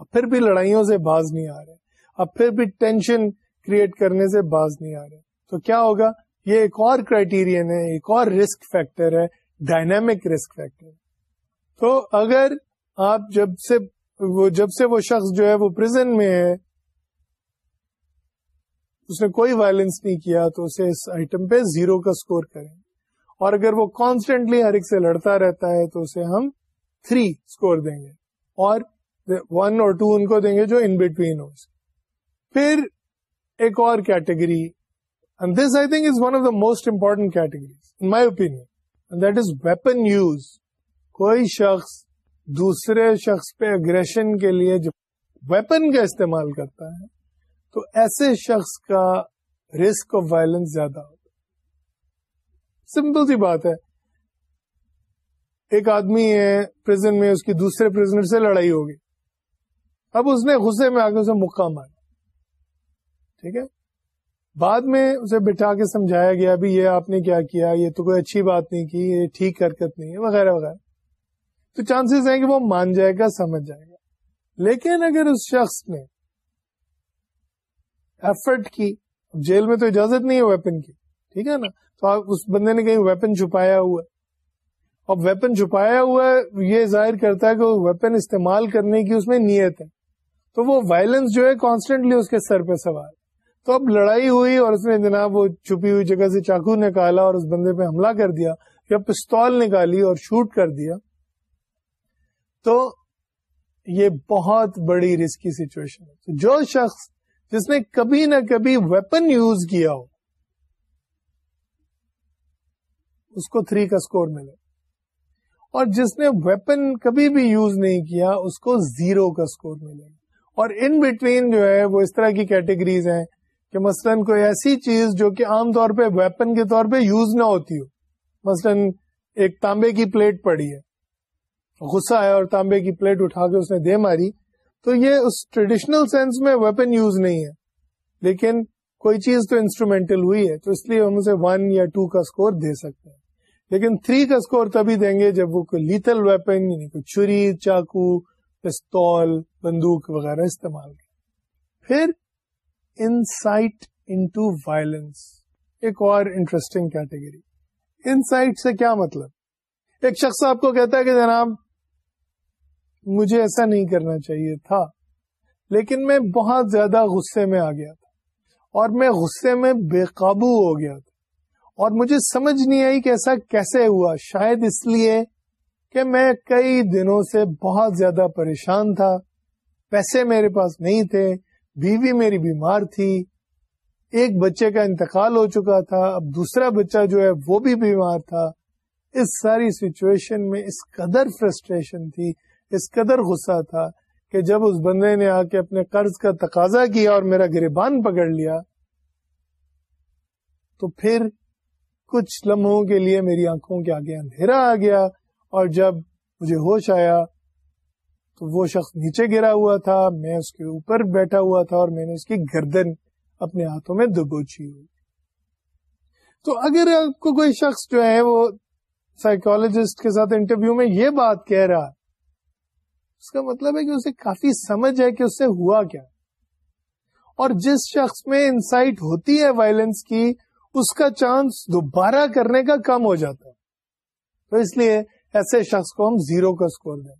اب پھر بھی لڑائیوں سے باز نہیں آ رہے اب پھر بھی ٹینشن کریٹ کرنے سے باز نہیں آ رہے تو کیا ہوگا یہ ایک اور ہے ایک اور رسک فیکٹر ہے ڈائنامک رسک فیکٹر تو اگر آپ جب سے وہ جب سے وہ شخص جو ہے وہ پرزن میں ہے اس نے کوئی وائلنس نہیں کیا تو اسے اس آئٹم پہ زیرو کا سکور کریں اور اگر وہ کانسٹینٹلی ہر ایک سے لڑتا رہتا ہے تو اسے ہم تھری سکور دیں گے اور ون اور ٹو ان کو دیں گے جو ان بٹوین ہو پھر ایک اور category and this I think is one of the most important categories in my opinion that is weapon use کوئی شخص دوسرے شخص پہ اگریشن کے لیے جو ویپن کا استعمال کرتا ہے تو ایسے شخص کا رسک آف وائلنس زیادہ ہوتا سمپل سی بات ہے ایک آدمی ہے پرزن میں اس کی دوسرے پرزنٹ سے لڑائی ہوگی اب اس نے غصے میں آگے اسے مکہ مارا ٹھیک ہے بعد میں اسے بٹھا کے سمجھایا گیا بھی یہ آپ نے کیا کیا یہ تو کوئی اچھی بات نہیں کی یہ ٹھیک حرکت نہیں ہے وغیرہ وغیرہ تو چانسز ہیں کہ وہ مان جائے گا سمجھ جائے گا لیکن اگر اس شخص نے ایفرٹ کی جیل میں تو اجازت نہیں ہے ویپن کی ٹھیک ہے نا تو اس بندے نے کہیں ویپن چھپایا ہوا اور ویپن چھپایا ہوا یہ ظاہر کرتا ہے کہ ویپن استعمال کرنے کی اس میں نیت ہے تو وہ وائلنس جو ہے کانسٹینٹلی اس کے سر پہ سوار تو اب لڑائی ہوئی اور اس نے جناب وہ چھپی ہوئی جگہ سے چاقو نکالا اور اس بندے پہ حملہ کر دیا یا پستول نکالی اور شوٹ کر دیا تو یہ بہت بڑی رسکی سچویشن ہے جو شخص جس نے کبھی نہ کبھی ویپن یوز کیا ہو اس کو تھری کا سکور ملے اور جس نے ویپن کبھی بھی یوز نہیں کیا اس کو زیرو کا سکور ملے اور ان بٹوین جو ہے وہ اس طرح کی کیٹیگریز ہیں کہ مثلا کوئی ایسی چیز جو کہ عام طور پہ ویپن کے طور پہ یوز نہ ہوتی ہو مثلا ایک تانبے کی پلیٹ پڑی ہے غصہ ہے اور تانبے کی پلیٹ اٹھا کے اس نے دے ماری تو یہ اس ٹریڈیشنل سینس میں ویپن یوز نہیں ہے لیکن کوئی چیز تو انسٹرومینٹل ہوئی ہے تو اس لیے ہم اسے ون یا ٹو کا اسکور دے سکتے ہیں لیکن تھری کا اسکور تبھی دیں گے جب وہ کوئی لیتل ویپن یعنی کوئی چھری چاقو پستول بندوق وغیرہ استعمال کرے پھر انسائٹ انٹو وائلنس ایک اور انٹرسٹنگ کیٹیگری انسائٹ سے کیا مطلب ایک شخص آپ کو کہتا ہے کہ جناب مجھے ایسا نہیں کرنا چاہیے تھا لیکن میں بہت زیادہ غصے میں آ گیا تھا اور میں غصے میں بے قابو ہو گیا تھا اور مجھے سمجھ نہیں آئی کہ ایسا کیسے ہوا شاید اس لیے کہ میں کئی دنوں سے بہت زیادہ پریشان تھا پیسے میرے پاس نہیں تھے بیوی میری بیمار تھی ایک بچے کا انتقال ہو چکا تھا اب دوسرا بچہ جو ہے وہ بھی بیمار تھا اس ساری سچویشن میں اس قدر فرسٹریشن تھی اس قدر غصہ تھا کہ جب اس بندے نے آ کے اپنے قرض کا تقاضا کیا اور میرا گریبان پکڑ لیا تو پھر کچھ لمحوں کے لیے میری آنکھوں کے آگے اندھیرا آ گیا اور جب مجھے ہوش آیا تو وہ شخص نیچے گرا ہوا تھا میں اس کے اوپر بیٹھا ہوا تھا اور میں نے اس کی گردن اپنے ہاتھوں میں دبوچی ہوئی تو اگر آپ کو کوئی شخص جو ہے وہ سائیکولوجسٹ کے ساتھ انٹرویو میں یہ بات کہہ رہا اس کا مطلب ہے کہ اسے کافی سمجھ ہے کہ اس سے ہوا کیا اور جس شخص میں انسائٹ ہوتی ہے وائلنس کی اس کا چانس دوبارہ کرنے کا کم ہو جاتا ہے تو اس لیے ایسے شخص کو ہم زیرو کا اسکور دیں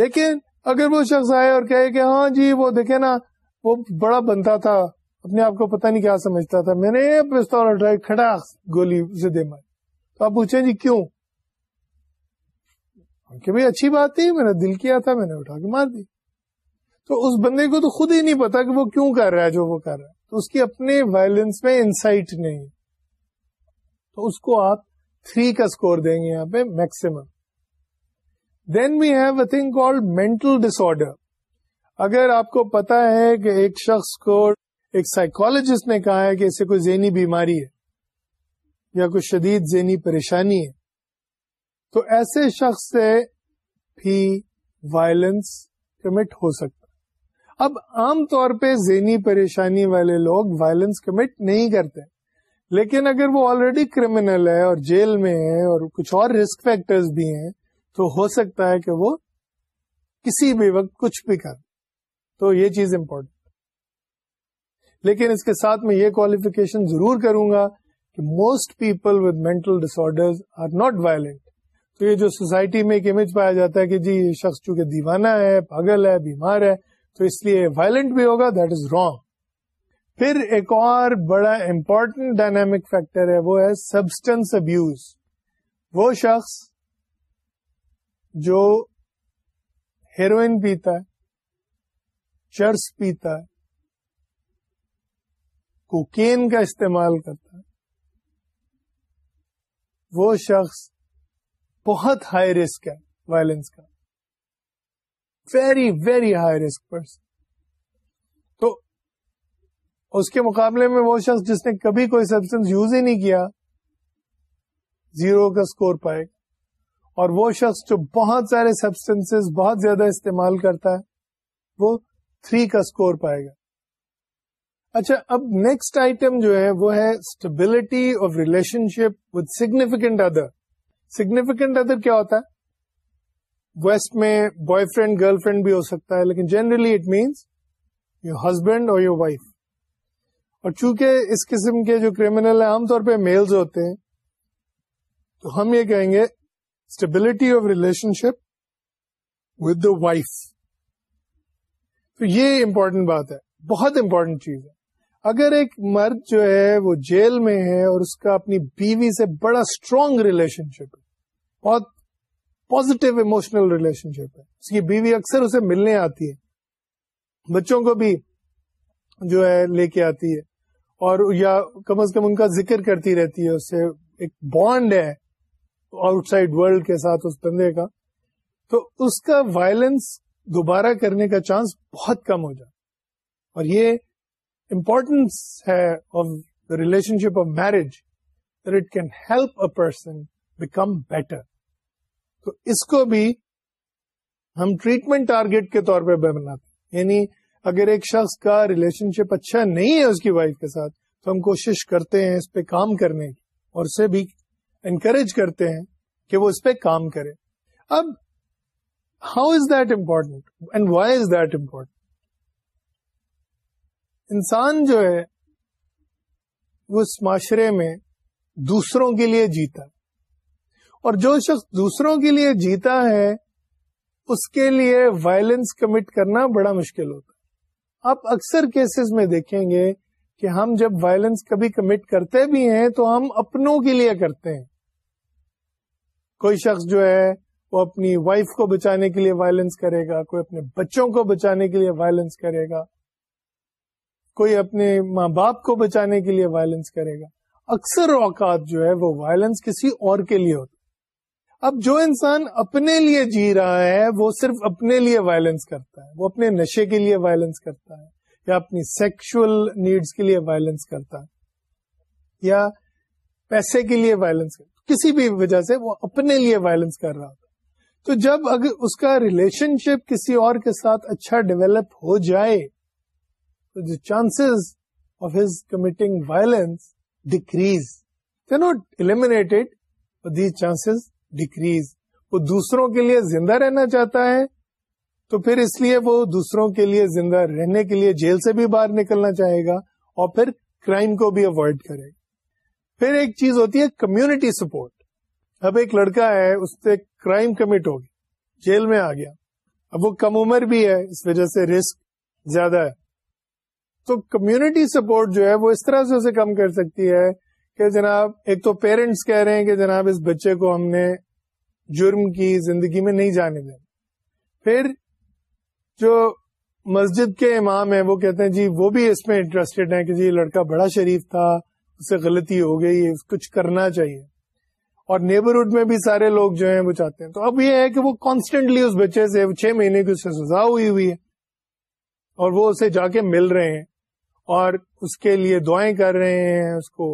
لیکن اگر وہ شخص آئے اور کہے کہ ہاں جی وہ دیکھے نا وہ بڑا بنتا تھا اپنے آپ کو پتہ نہیں کیا سمجھتا تھا میں نے اٹھائی کھڑا گولی اسے دے ماری تو آپ پوچھیں جی کیوں کہ بھائی اچھی بات تھی میں نے دل کیا تھا میں نے اٹھا کے مار دی تو اس بندے کو تو خود ہی نہیں پتا کہ وہ کیوں کر رہا ہے جو وہ کر رہا ہے تو اس کی اپنے وائلنس میں انسائٹ نہیں تو اس کو آپ تھری کا اسکور دیں گے یہاں پہ maximum then we have a thing called mental disorder اگر آپ کو پتا ہے کہ ایک شخص کو ایک سائیکولوجسٹ نے کہا ہے کہ اسے کوئی ذہنی بیماری ہے یا کوئی شدید ذہنی پریشانی ہے تو ایسے شخص سے بھی وائلنس کمٹ ہو سکتا اب عام طور پہ ذہنی پریشانی والے لوگ وائلنس کمٹ نہیں کرتے لیکن اگر وہ آلریڈی کریمنل ہے اور جیل میں ہے اور کچھ اور رسک فیکٹرز بھی ہیں تو ہو سکتا ہے کہ وہ کسی بھی وقت کچھ بھی کر تو یہ چیز امپورٹنٹ لیکن اس کے ساتھ میں یہ کوالیفیکیشن ضرور کروں گا کہ most people with mental disorder are not violent تو یہ جو سوسائٹی میں ایک امیج پایا جاتا ہے کہ جی یہ شخص چونکہ دیوانہ ہے پاگل ہے بیمار ہے تو اس لیے وائلنٹ بھی ہوگا دیٹ از رانگ پھر ایک اور بڑا امپورٹنٹ ڈائنامک فیکٹر ہے وہ ہے سبسٹنس ابیوز وہ شخص جو ہیروئن پیتا ہے چرس پیتا ہے کوکین کا استعمال کرتا ہے وہ شخص بہت ہائی رسک ہے وائلنس کا very very high risk person تو اس کے مقابلے میں وہ شخص جس نے کبھی کوئی سبسٹنس یوز ہی نہیں کیا زیرو کا سکور پائے گا اور وہ شخص جو بہت سارے سبسٹینس بہت زیادہ استعمال کرتا ہے وہ تھری کا اسکور پائے گا اچھا اب نیکسٹ آئٹم جو ہے وہ ہے stability of relationship with significant other significant other کیا ہوتا ہے ویسٹ میں بوائے فرینڈ گرل فرینڈ بھی ہو سکتا ہے لیکن generally it means your husband اور یور وائف اور چونکہ اس قسم کے جو کریمنل ہیں عام طور پہ میلز ہوتے ہیں تو ہم یہ کہیں گے stability of relationship with the wife تو یہ امپورٹینٹ بات ہے بہت امپورٹینٹ چیز ہے اگر ایک مرد جو ہے وہ جیل میں ہے اور اس کا اپنی بیوی سے بڑا اسٹرانگ ریلیشن شپ ہے بہت پازیٹیو ایموشنل ریلیشن شپ ہے اس کی بیوی اکثر اسے ملنے آتی ہے بچوں کو بھی جو ہے لے کے آتی ہے اور یا کم از کم ان کا ذکر کرتی رہتی ہے اس سے ایک بانڈ ہے آؤٹ سائڈ ورلڈ کے ساتھ اس بندے کا تو اس کا وائلنس دوبارہ کرنے کا چانس بہت کم ہو جاتا اور یہ امپورٹینس ہے of the relationship of marriage it can help a person become better تو اس کو بھی ہم ٹریٹمنٹ ٹارگیٹ کے طور پہ بناتے ہیں یعنی اگر ایک شخص کا ریلیشن شپ اچھا نہیں ہے اس کی وائف کے ساتھ تو ہم کوشش کرتے ہیں اس پہ کام کرنے کی اور اسے بھی انکریج کرتے ہیں کہ وہ اس پہ کام کرے اب how is that important and why is that important انسان جو ہے وہ اس معاشرے میں دوسروں کے لیے جیتا اور جو شخص دوسروں کے لیے جیتا ہے اس کے لیے وائلنس کمٹ کرنا بڑا مشکل ہوتا ہے آپ اکثر کیسز میں دیکھیں گے کہ ہم جب وائلنس کبھی کمٹ کرتے بھی ہیں تو ہم اپنوں کے لیے کرتے ہیں کوئی شخص جو ہے وہ اپنی وائف کو بچانے کے لیے وائلنس کرے گا کوئی اپنے بچوں کو بچانے کے لیے وائلنس کرے گا کوئی اپنے ماں باپ کو بچانے کے لیے وائلنس کرے گا اکثر اوقات جو ہے وہ وائلنس کسی اور کے لیے ہوتا اب جو انسان اپنے لیے جی رہا ہے وہ صرف اپنے لیے وائلنس کرتا ہے وہ اپنے نشے کے لیے وائلنس کرتا ہے یا اپنی سیکشل نیڈز کے لیے وائلنس کرتا ہے یا پیسے کے لیے وائلنس کرتا ہے کسی بھی وجہ سے وہ اپنے لیے وائلنس کر رہا ہوتا تو جب اگر اس کا ریلیشن شپ کسی اور کے ساتھ اچھا ڈیولپ ہو جائے تو the chance of his committing violence decrease they not eliminate the chances decrease وہ دوسروں کے لیے زندہ رہنا چاہتا ہے تو پھر اس لیے وہ دوسروں کے لیے زندہ رہنے کے لیے جیل سے بھی باہر نکلنا چاہے گا اور پھر کرائم کو بھی اوائڈ کرے گا پھر ایک چیز ہوتی ہے کمیونٹی سپورٹ اب ایک لڑکا ہے اس سے کرائم کمٹ ہو گیا جیل میں آ گیا اب وہ کم عمر بھی ہے اس وجہ سے رسک زیادہ ہے تو کمیونٹی سپورٹ جو ہے وہ اس طرح سے اسے کم کر سکتی ہے کہ جناب ایک تو پیرنٹس کہہ رہے ہیں کہ جناب اس بچے کو ہم نے جرم کی زندگی میں نہیں جانے دے پھر جو مسجد کے امام ہیں وہ کہتے ہیں جی وہ بھی اس میں انٹرسٹیڈ ہیں کہ جی لڑکا بڑا شریف تھا سے غلطی ہو گئی ہے کچھ کرنا چاہیے اور نیبرہڈ میں بھی سارے لوگ جو ہیں وہ چاہتے ہیں تو اب یہ ہے کہ وہ کانسٹینٹلی اس بچے سے چھ مہینے کی اس سے سزا ہوئی ہوئی ہے اور وہ اسے جا کے مل رہے ہیں اور اس کے لیے دعائیں کر رہے ہیں اس کو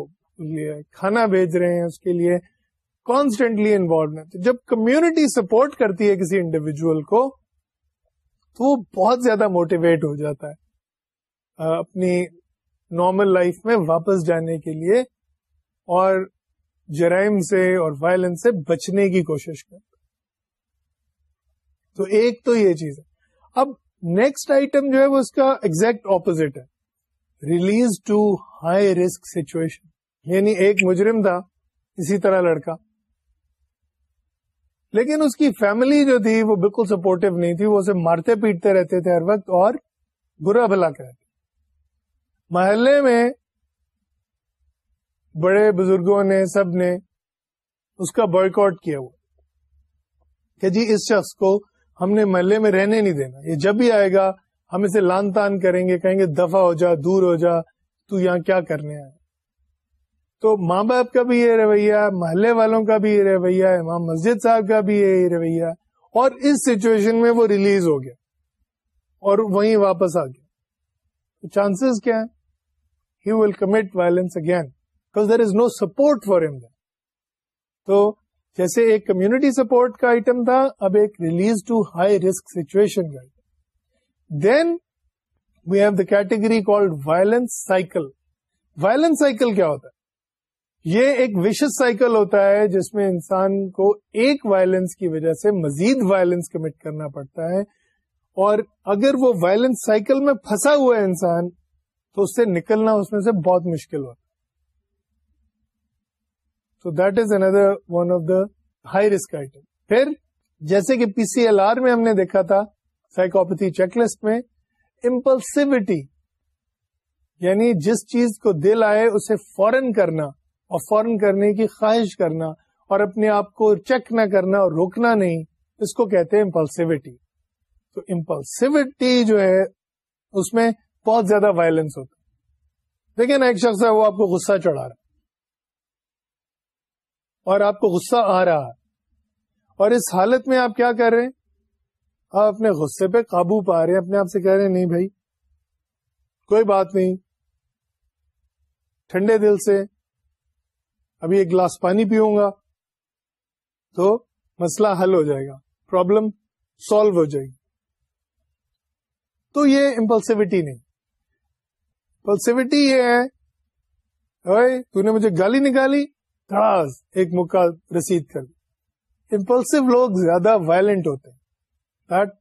کھانا بھیج رہے ہیں اس کے لیے کانسٹینٹلی انوالو جب کمیونٹی سپورٹ کرتی ہے کسی انڈیویجل کو تو وہ بہت زیادہ موٹیویٹ ہو جاتا ہے اپنی نارمل لائف میں واپس جانے کے لیے اور جرائم سے اور وائلنس سے بچنے کی کوشش کر تو ایک تو یہ چیز ہے اب نیکسٹ آئٹم جو ہے وہ اس کا ایکزیکٹ اپوزٹ ہے release to high risk situation یعنی ایک مجرم تھا اسی طرح لڑکا لیکن اس کی فیملی جو تھی وہ بالکل سپورٹو نہیں تھی وہ اسے مارتے پیٹتے رہتے تھے ہر وقت اور برا بھلا کہتے محلے میں بڑے بزرگوں نے سب نے اس کا بائک آؤٹ کیا ہوا کہ جی اس شخص کو ہم نے محلے میں رہنے نہیں دینا یہ جب بھی آئے گا ہم اسے لان تان کریں گے کہیں گے دفع ہو جا دور ہو جا تو یہاں کیا کرنے آئے تو ماں باپ کا بھی یہ رویہ محلے والوں کا بھی یہ رویہ امام مسجد صاحب کا بھی یہ رویہ اور اس سچویشن میں وہ ریلیز ہو گیا اور وہیں واپس آ گیا چانسز کیا ہے will commit violence again because there is no support for تو جیسے ایک کمیونٹی سپورٹ کا آئٹم تھا اب ایک release to high risk situation کا then we have the category called violence cycle violence cycle کیا ہوتا ہے یہ ایک وش سائیکل ہوتا ہے جس میں انسان کو ایک وائلنس کی وجہ سے مزید وائلنس کمٹ کرنا پڑتا ہے اور اگر وہ وائلنس سائیکل میں پھنسا ہوا انسان تو اس سے نکلنا اس میں سے بہت مشکل ہوتا تو that is another one of the high risk item پھر جیسے کہ پی سی ایل آر میں ہم نے دیکھا تھا سائیکوپیتھی چیک لسٹ میں امپلسوٹی یعنی جس چیز کو دل آئے اسے فورن کرنا اور فورن کرنے کی خواہش کرنا اور اپنے آپ کو چیک نہ کرنا اور روکنا نہیں اس کو کہتے ہیں امپلسوٹی تو امپلسوٹی جو ہے اس میں بہت زیادہ وائلنس ہوتا دیکھیں نا ایک شخص ہے وہ آپ کو غصہ چڑھا رہا اور آپ کو غصہ آ رہا اور اس حالت میں آپ کیا کر رہے ہیں آپ اپنے غصے پہ قابو پا رہے ہیں اپنے آپ سے کہہ رہے ہیں نہیں بھائی کوئی بات نہیں ٹھنڈے دل سے ابھی ایک گلاس پانی پیوں گا تو مسئلہ حل ہو جائے گا پرابلم سالو ہو جائے گی تو یہ امپلسوٹی نہیں ہے تو نے مجھے گالی نکالی ایک مکہ رسید کر امپلسو لوگ زیادہ وائلنٹ ہوتے ہیں that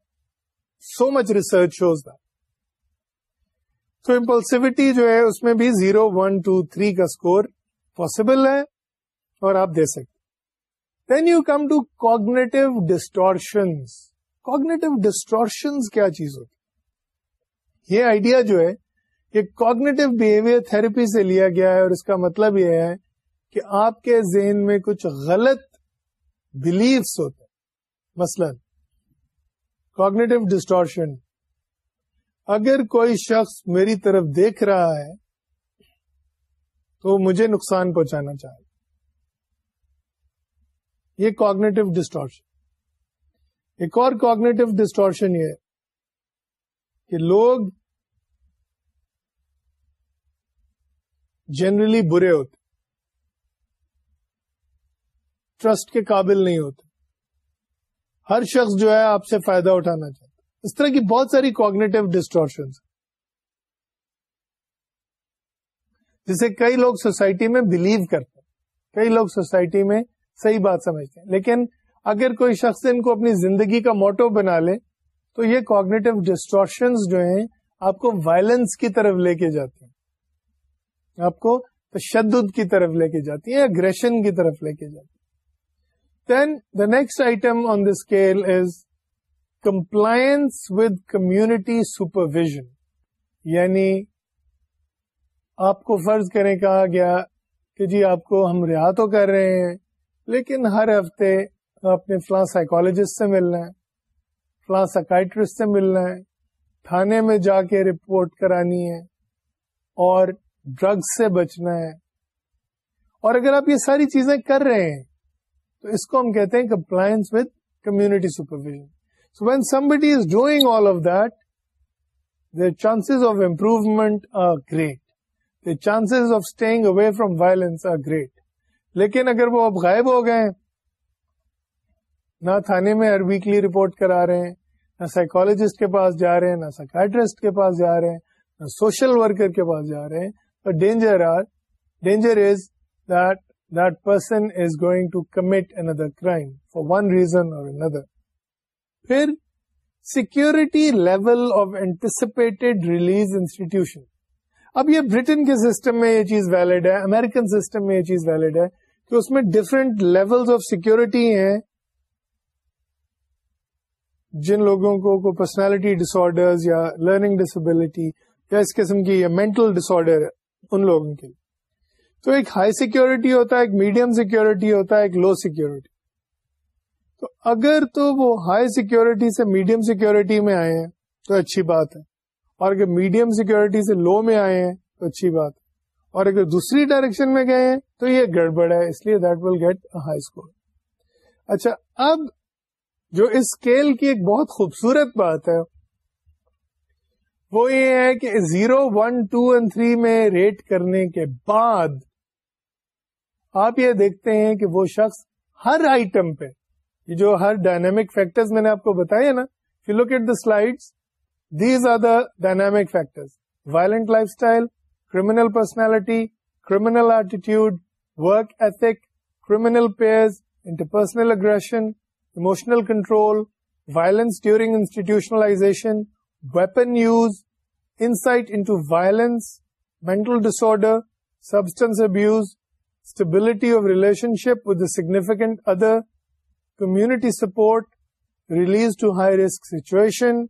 so much research shows that تو امپلسیوٹی جو ہے اس میں بھی زیرو ون ٹو تھری کا اسکور پاسبل ہے اور آپ دے سکتے then you come to cognitive distortion cognitive distortion کیا چیز ہوتی یہ آئیڈیا جو ہے کوگنیٹو بہیویئر تھراپی سے لیا گیا ہے اور اس کا مطلب یہ ہے کہ آپ کے ذہن میں کچھ غلط بلیفس ہوتے ہیں مثلا کوگنیٹو ڈسٹورشن اگر کوئی شخص میری طرف دیکھ رہا ہے تو مجھے نقصان پہنچانا چاہیے یہ کوگنیٹو ڈسٹورشن ایک اور کوگنیٹو ڈسٹورشن یہ کہ لوگ جنرلی برے ہوتے ٹرسٹ کے قابل نہیں ہوتے ہر شخص جو ہے آپ سے فائدہ اٹھانا چاہتا ہے اس طرح کی بہت ساری کوگنیٹو ڈسٹورشن جسے کئی لوگ سوسائٹی میں بلیو کرتے ہیں کئی لوگ سوسائٹی میں صحیح بات سمجھتے ہیں لیکن اگر کوئی شخص ان کو اپنی زندگی کا موٹو بنا لے تو یہ کوگنیٹو ڈسٹورشن جو ہیں آپ کو وائلنس کی طرف لے کے جاتے آپ کو تشدد کی طرف لے کے جاتی ہے اگریشن کی طرف لے کے جاتی then the next item on the scale is compliance with community supervision یعنی آپ کو فرض کریں کہا گیا کہ جی آپ کو ہم رہا تو کر رہے ہیں لیکن ہر ہفتے آپ نے فلاں سائیکولوجسٹ سے ملنا ہے فلاں فلاسکائٹرسٹ سے ملنا ہے تھانے میں جا کے رپورٹ کرانی ہے اور ڈرگس سے بچنا ہے اور اگر آپ یہ ساری چیزیں کر رہے ہیں تو اس کو ہم کہتے ہیں compliance with doing all of that the chances of improvement a great chance of stay away from violence are great لیکن اگر وہ اب غائب ہو گئے نہ تھانے میں ہر ویکلی رپورٹ کرا رہے ہیں نہ سائیکولوجسٹ کے پاس جا رہے ہیں نہ سائکٹرسٹ کے پاس جا رہے ہیں نہ سوشل ورکر کے پاس جا رہے ہیں danger are danger is that that person is going to commit another crime for one reason اور security level of anticipate release institution اب یہ برٹن کے سسٹم میں یہ چیز ویلڈ ہے امیرکن سسٹم میں یہ چیز ویلڈ ہے کہ اس میں ڈفرنٹ لیول آف سیکورٹی ہیں جن لوگوں کو کوئی پرسنالٹی ڈسر یا لرننگ ڈسبلٹی یا اس قسم کی یا مینٹل ڈس آرڈر ان لوگوں کے لیے تو ایک ہائی سیکورٹی ہوتا ہے ایک میڈیم سیکورٹی ہوتا ہے ایک لو تو اگر تو وہ ہائی سیکورٹی سے میڈیم سیکورٹی میں آئے ہیں تو اچھی بات ہے اور اگر میڈیم سیکورٹی سے لو میں آئے ہیں تو اچھی بات ہے اور اگر دوسری ڈائریکشن میں گئے ہیں تو یہ گڑبڑ ہے اس لیے that will get high score اچھا اب جو اسکیل کی ایک بہت خوبصورت بات ہے وہ یہ ہے کہ zero one two and three میں ریٹ کرنے کے بعد آپ یہ دیکھتے ہیں کہ وہ شخص ہر آئٹم پہ جو ہر ڈائنامک فیکٹر میں نے آپ کو بتایا نا you look at the slide these are the dynamic factor violent lifestyle criminal personality criminal attitude work ethic criminal peers interpersonal aggression emotional control violence during institutionalization weapon use, insight into violence, mental disorder, substance abuse, stability of relationship with the significant other, community support, release to high-risk situation,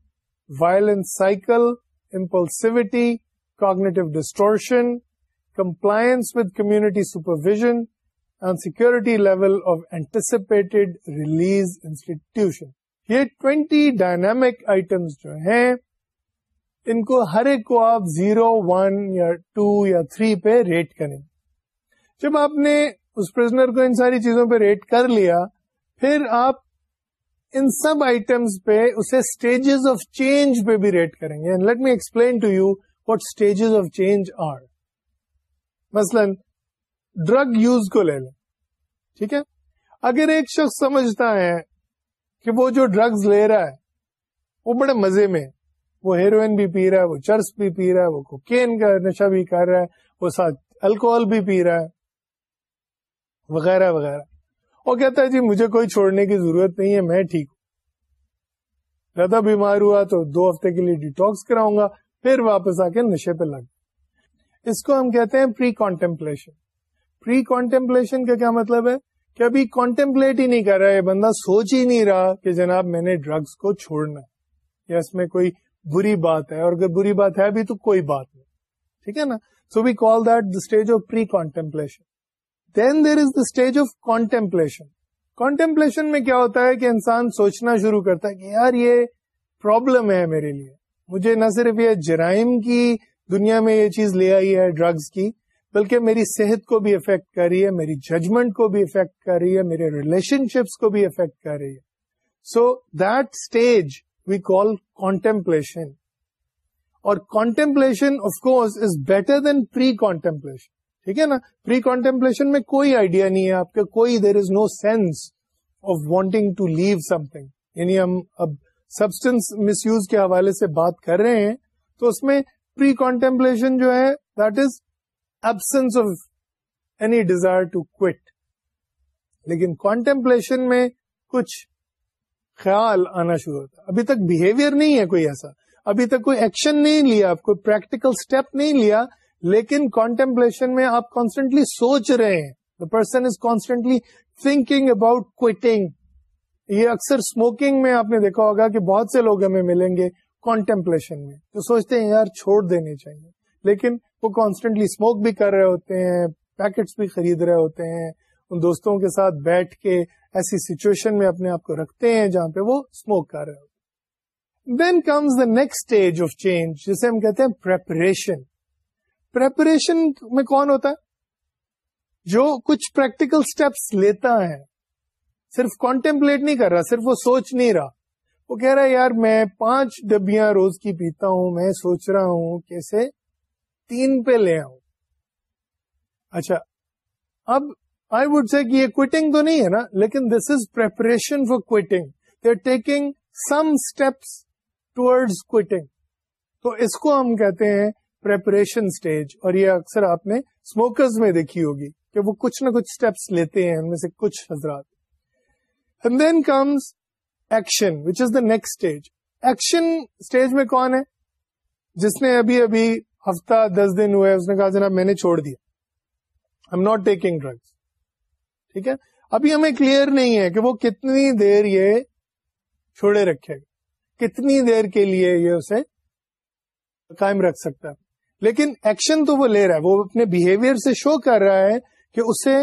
violence cycle, impulsivity, cognitive distortion, compliance with community supervision, and security level of anticipated release institution. یہ twenty dynamic items جو ہیں ان کو ہر ایک کو آپ zero one یا ٹو یا تھری پہ ریٹ کریں جب آپ نے اس پرزنر کو ان ساری چیزوں پہ ریٹ کر لیا پھر آپ ان سب آئٹمس پہ اسے اسٹیجز آف چینج پہ بھی ریٹ کریں گے let me explain to you what stages of change are مثلاً ڈرگ یوز کو لے لیں ٹھیک ہے اگر ایک شخص سمجھتا ہے کہ وہ جو ڈرگز لے رہا ہے وہ بڑے مزے میں وہ ہیروئن بھی پی رہا ہے وہ چرس بھی پی رہا ہے وہ کوکین کا نشہ بھی کر رہا ہے وہ ساتھ الکوہل بھی پی رہا ہے وغیرہ وغیرہ وہ کہتا ہے جی مجھے کوئی چھوڑنے کی ضرورت نہیں ہے میں ٹھیک ہوں زیادہ بیمار ہوا تو دو ہفتے کے لیے ڈیٹاکس کراؤں گا پھر واپس آ کے نشے پہ لگ اس کو ہم کہتے ہیں پری کانٹمپلیشن پری کانٹمپلیشن کا کیا مطلب ہے کہ ابھی کانٹمپلیٹ ہی نہیں کر رہا ہے بندہ سوچ ہی نہیں رہا کہ جناب میں نے ڈرگس کو چھوڑنا ہے یا اس میں کوئی بری بات ہے اور اگر بری بات ہے ابھی تو کوئی بات نہیں ٹھیک ہے نا so we call that the stage of precontemplation then there is the stage of contemplation contemplation میں کیا ہوتا ہے کہ انسان سوچنا شروع کرتا ہے کہ یار یہ پرابلم ہے میرے لیے مجھے نہ صرف یہ جرائم کی دنیا میں یہ چیز لے آئی ہے ڈرگس کی بلکہ میری صحت کو بھی افیکٹ کر رہی ہے میری ججمنٹ کو بھی افیکٹ کر رہی ہے میرے ریلیشن شپس کو بھی افیکٹ کر رہی ہے so that stage we call contemplation اور contemplation contemplation of course is better than pre ٹھیک ہے نا پری کانٹمپلیشن میں کوئی آئیڈیا نہیں ہے آپ کا کوئی there is no sense of wanting to leave something یعنی ہم اب سبسٹینس مس یوز کے حوالے سے بات کر رہے ہیں تو اس میں پری کانٹمپلیشن جو ہے that is of any desire to quit لیکن کانٹمپلیشن میں کچھ خیال آنا شروع ہوتا ابھی تک بہیویئر نہیں ہے کوئی ایسا ابھی تک کوئی ایکشن نہیں لیا آپ کوئی پریکٹیکل اسٹیپ نہیں لیا لیکن کانٹمپلیشن میں آپ کانسٹینٹلی سوچ رہے ہیں the person is constantly thinking about quitting یہ اکثر اسموکنگ میں آپ نے دیکھا ہوگا کہ بہت سے لوگ ہمیں ملیں گے کانٹمپلیشن میں تو سوچتے ہیں یار چھوڑ دینی چاہیے لیکن وہ کانسٹینٹلی اسموک بھی کر رہے ہوتے ہیں پیکٹس بھی خرید رہے ہوتے ہیں ان دوستوں کے ساتھ بیٹھ کے ایسی سچویشن میں اپنے آپ کو رکھتے ہیں جہاں پہ وہ اسموک کر رہے ہوتے then comes the next stage of change جسے ہم کہتے ہیں پریپریشن پریپریشن میں کون ہوتا ہے جو کچھ پریکٹیکل اسٹیپس لیتا ہے صرف کانٹمپلیٹ نہیں کر رہا صرف وہ سوچ نہیں رہا وہ کہہ رہا ہے یار میں پانچ ڈبیاں روز کی پیتا ہوں میں سوچ رہا ہوں کیسے تین پہ لے آؤں اچھا اب آئی ووڈ سے یہ کوٹنگ تو نہیں ہے نا لیکن this is preparation for they taking some steps could quitting تو اس کو ہم کہتے ہیں پریپریشن اسٹیج اور یہ اکثر آپ نے اسموکرز میں دیکھی ہوگی کہ وہ کچھ نہ کچھ اسٹیپس لیتے ہیں ان میں سے کچھ حضرات and then comes action which is the next stage action stage میں کون ہے جس نے ابھی ابھی ہفتہ دس دن ہوئے اس نے کہا جناب میں نے چھوڑ دیا ایم ناٹ ٹیکنگ ڈرگس ٹھیک ہے ابھی ہمیں کلیئر نہیں ہے کہ وہ کتنی دیر یہ چھوڑے رکھے گا کتنی دیر کے لیے یہ اسے قائم رکھ سکتا ہے لیکن ایکشن تو وہ لے رہا ہے وہ اپنے بہیویئر سے شو کر رہا ہے کہ اسے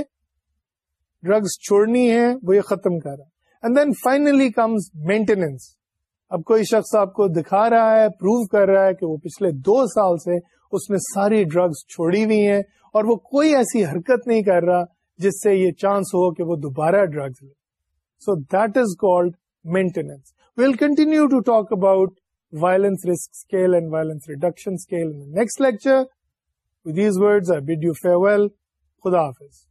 ڈرگس چھوڑنی ہے وہ یہ ختم کر رہا ہے and then finally comes maintenance اب کوئی شخص آپ کو دکھا رہا ہے پروو کر رہا ہے کہ وہ پچھلے دو سال سے اس میں ساری ڈرگس چھوڑی ہوئی ہیں اور وہ کوئی ایسی حرکت نہیں کر رہا جس سے یہ چانس ہو کہ وہ دوبارہ ڈرگز لے so that is called maintenance we'll continue to talk about violence risk scale and violence reduction scale next lecture these I you farewell خدا حافظ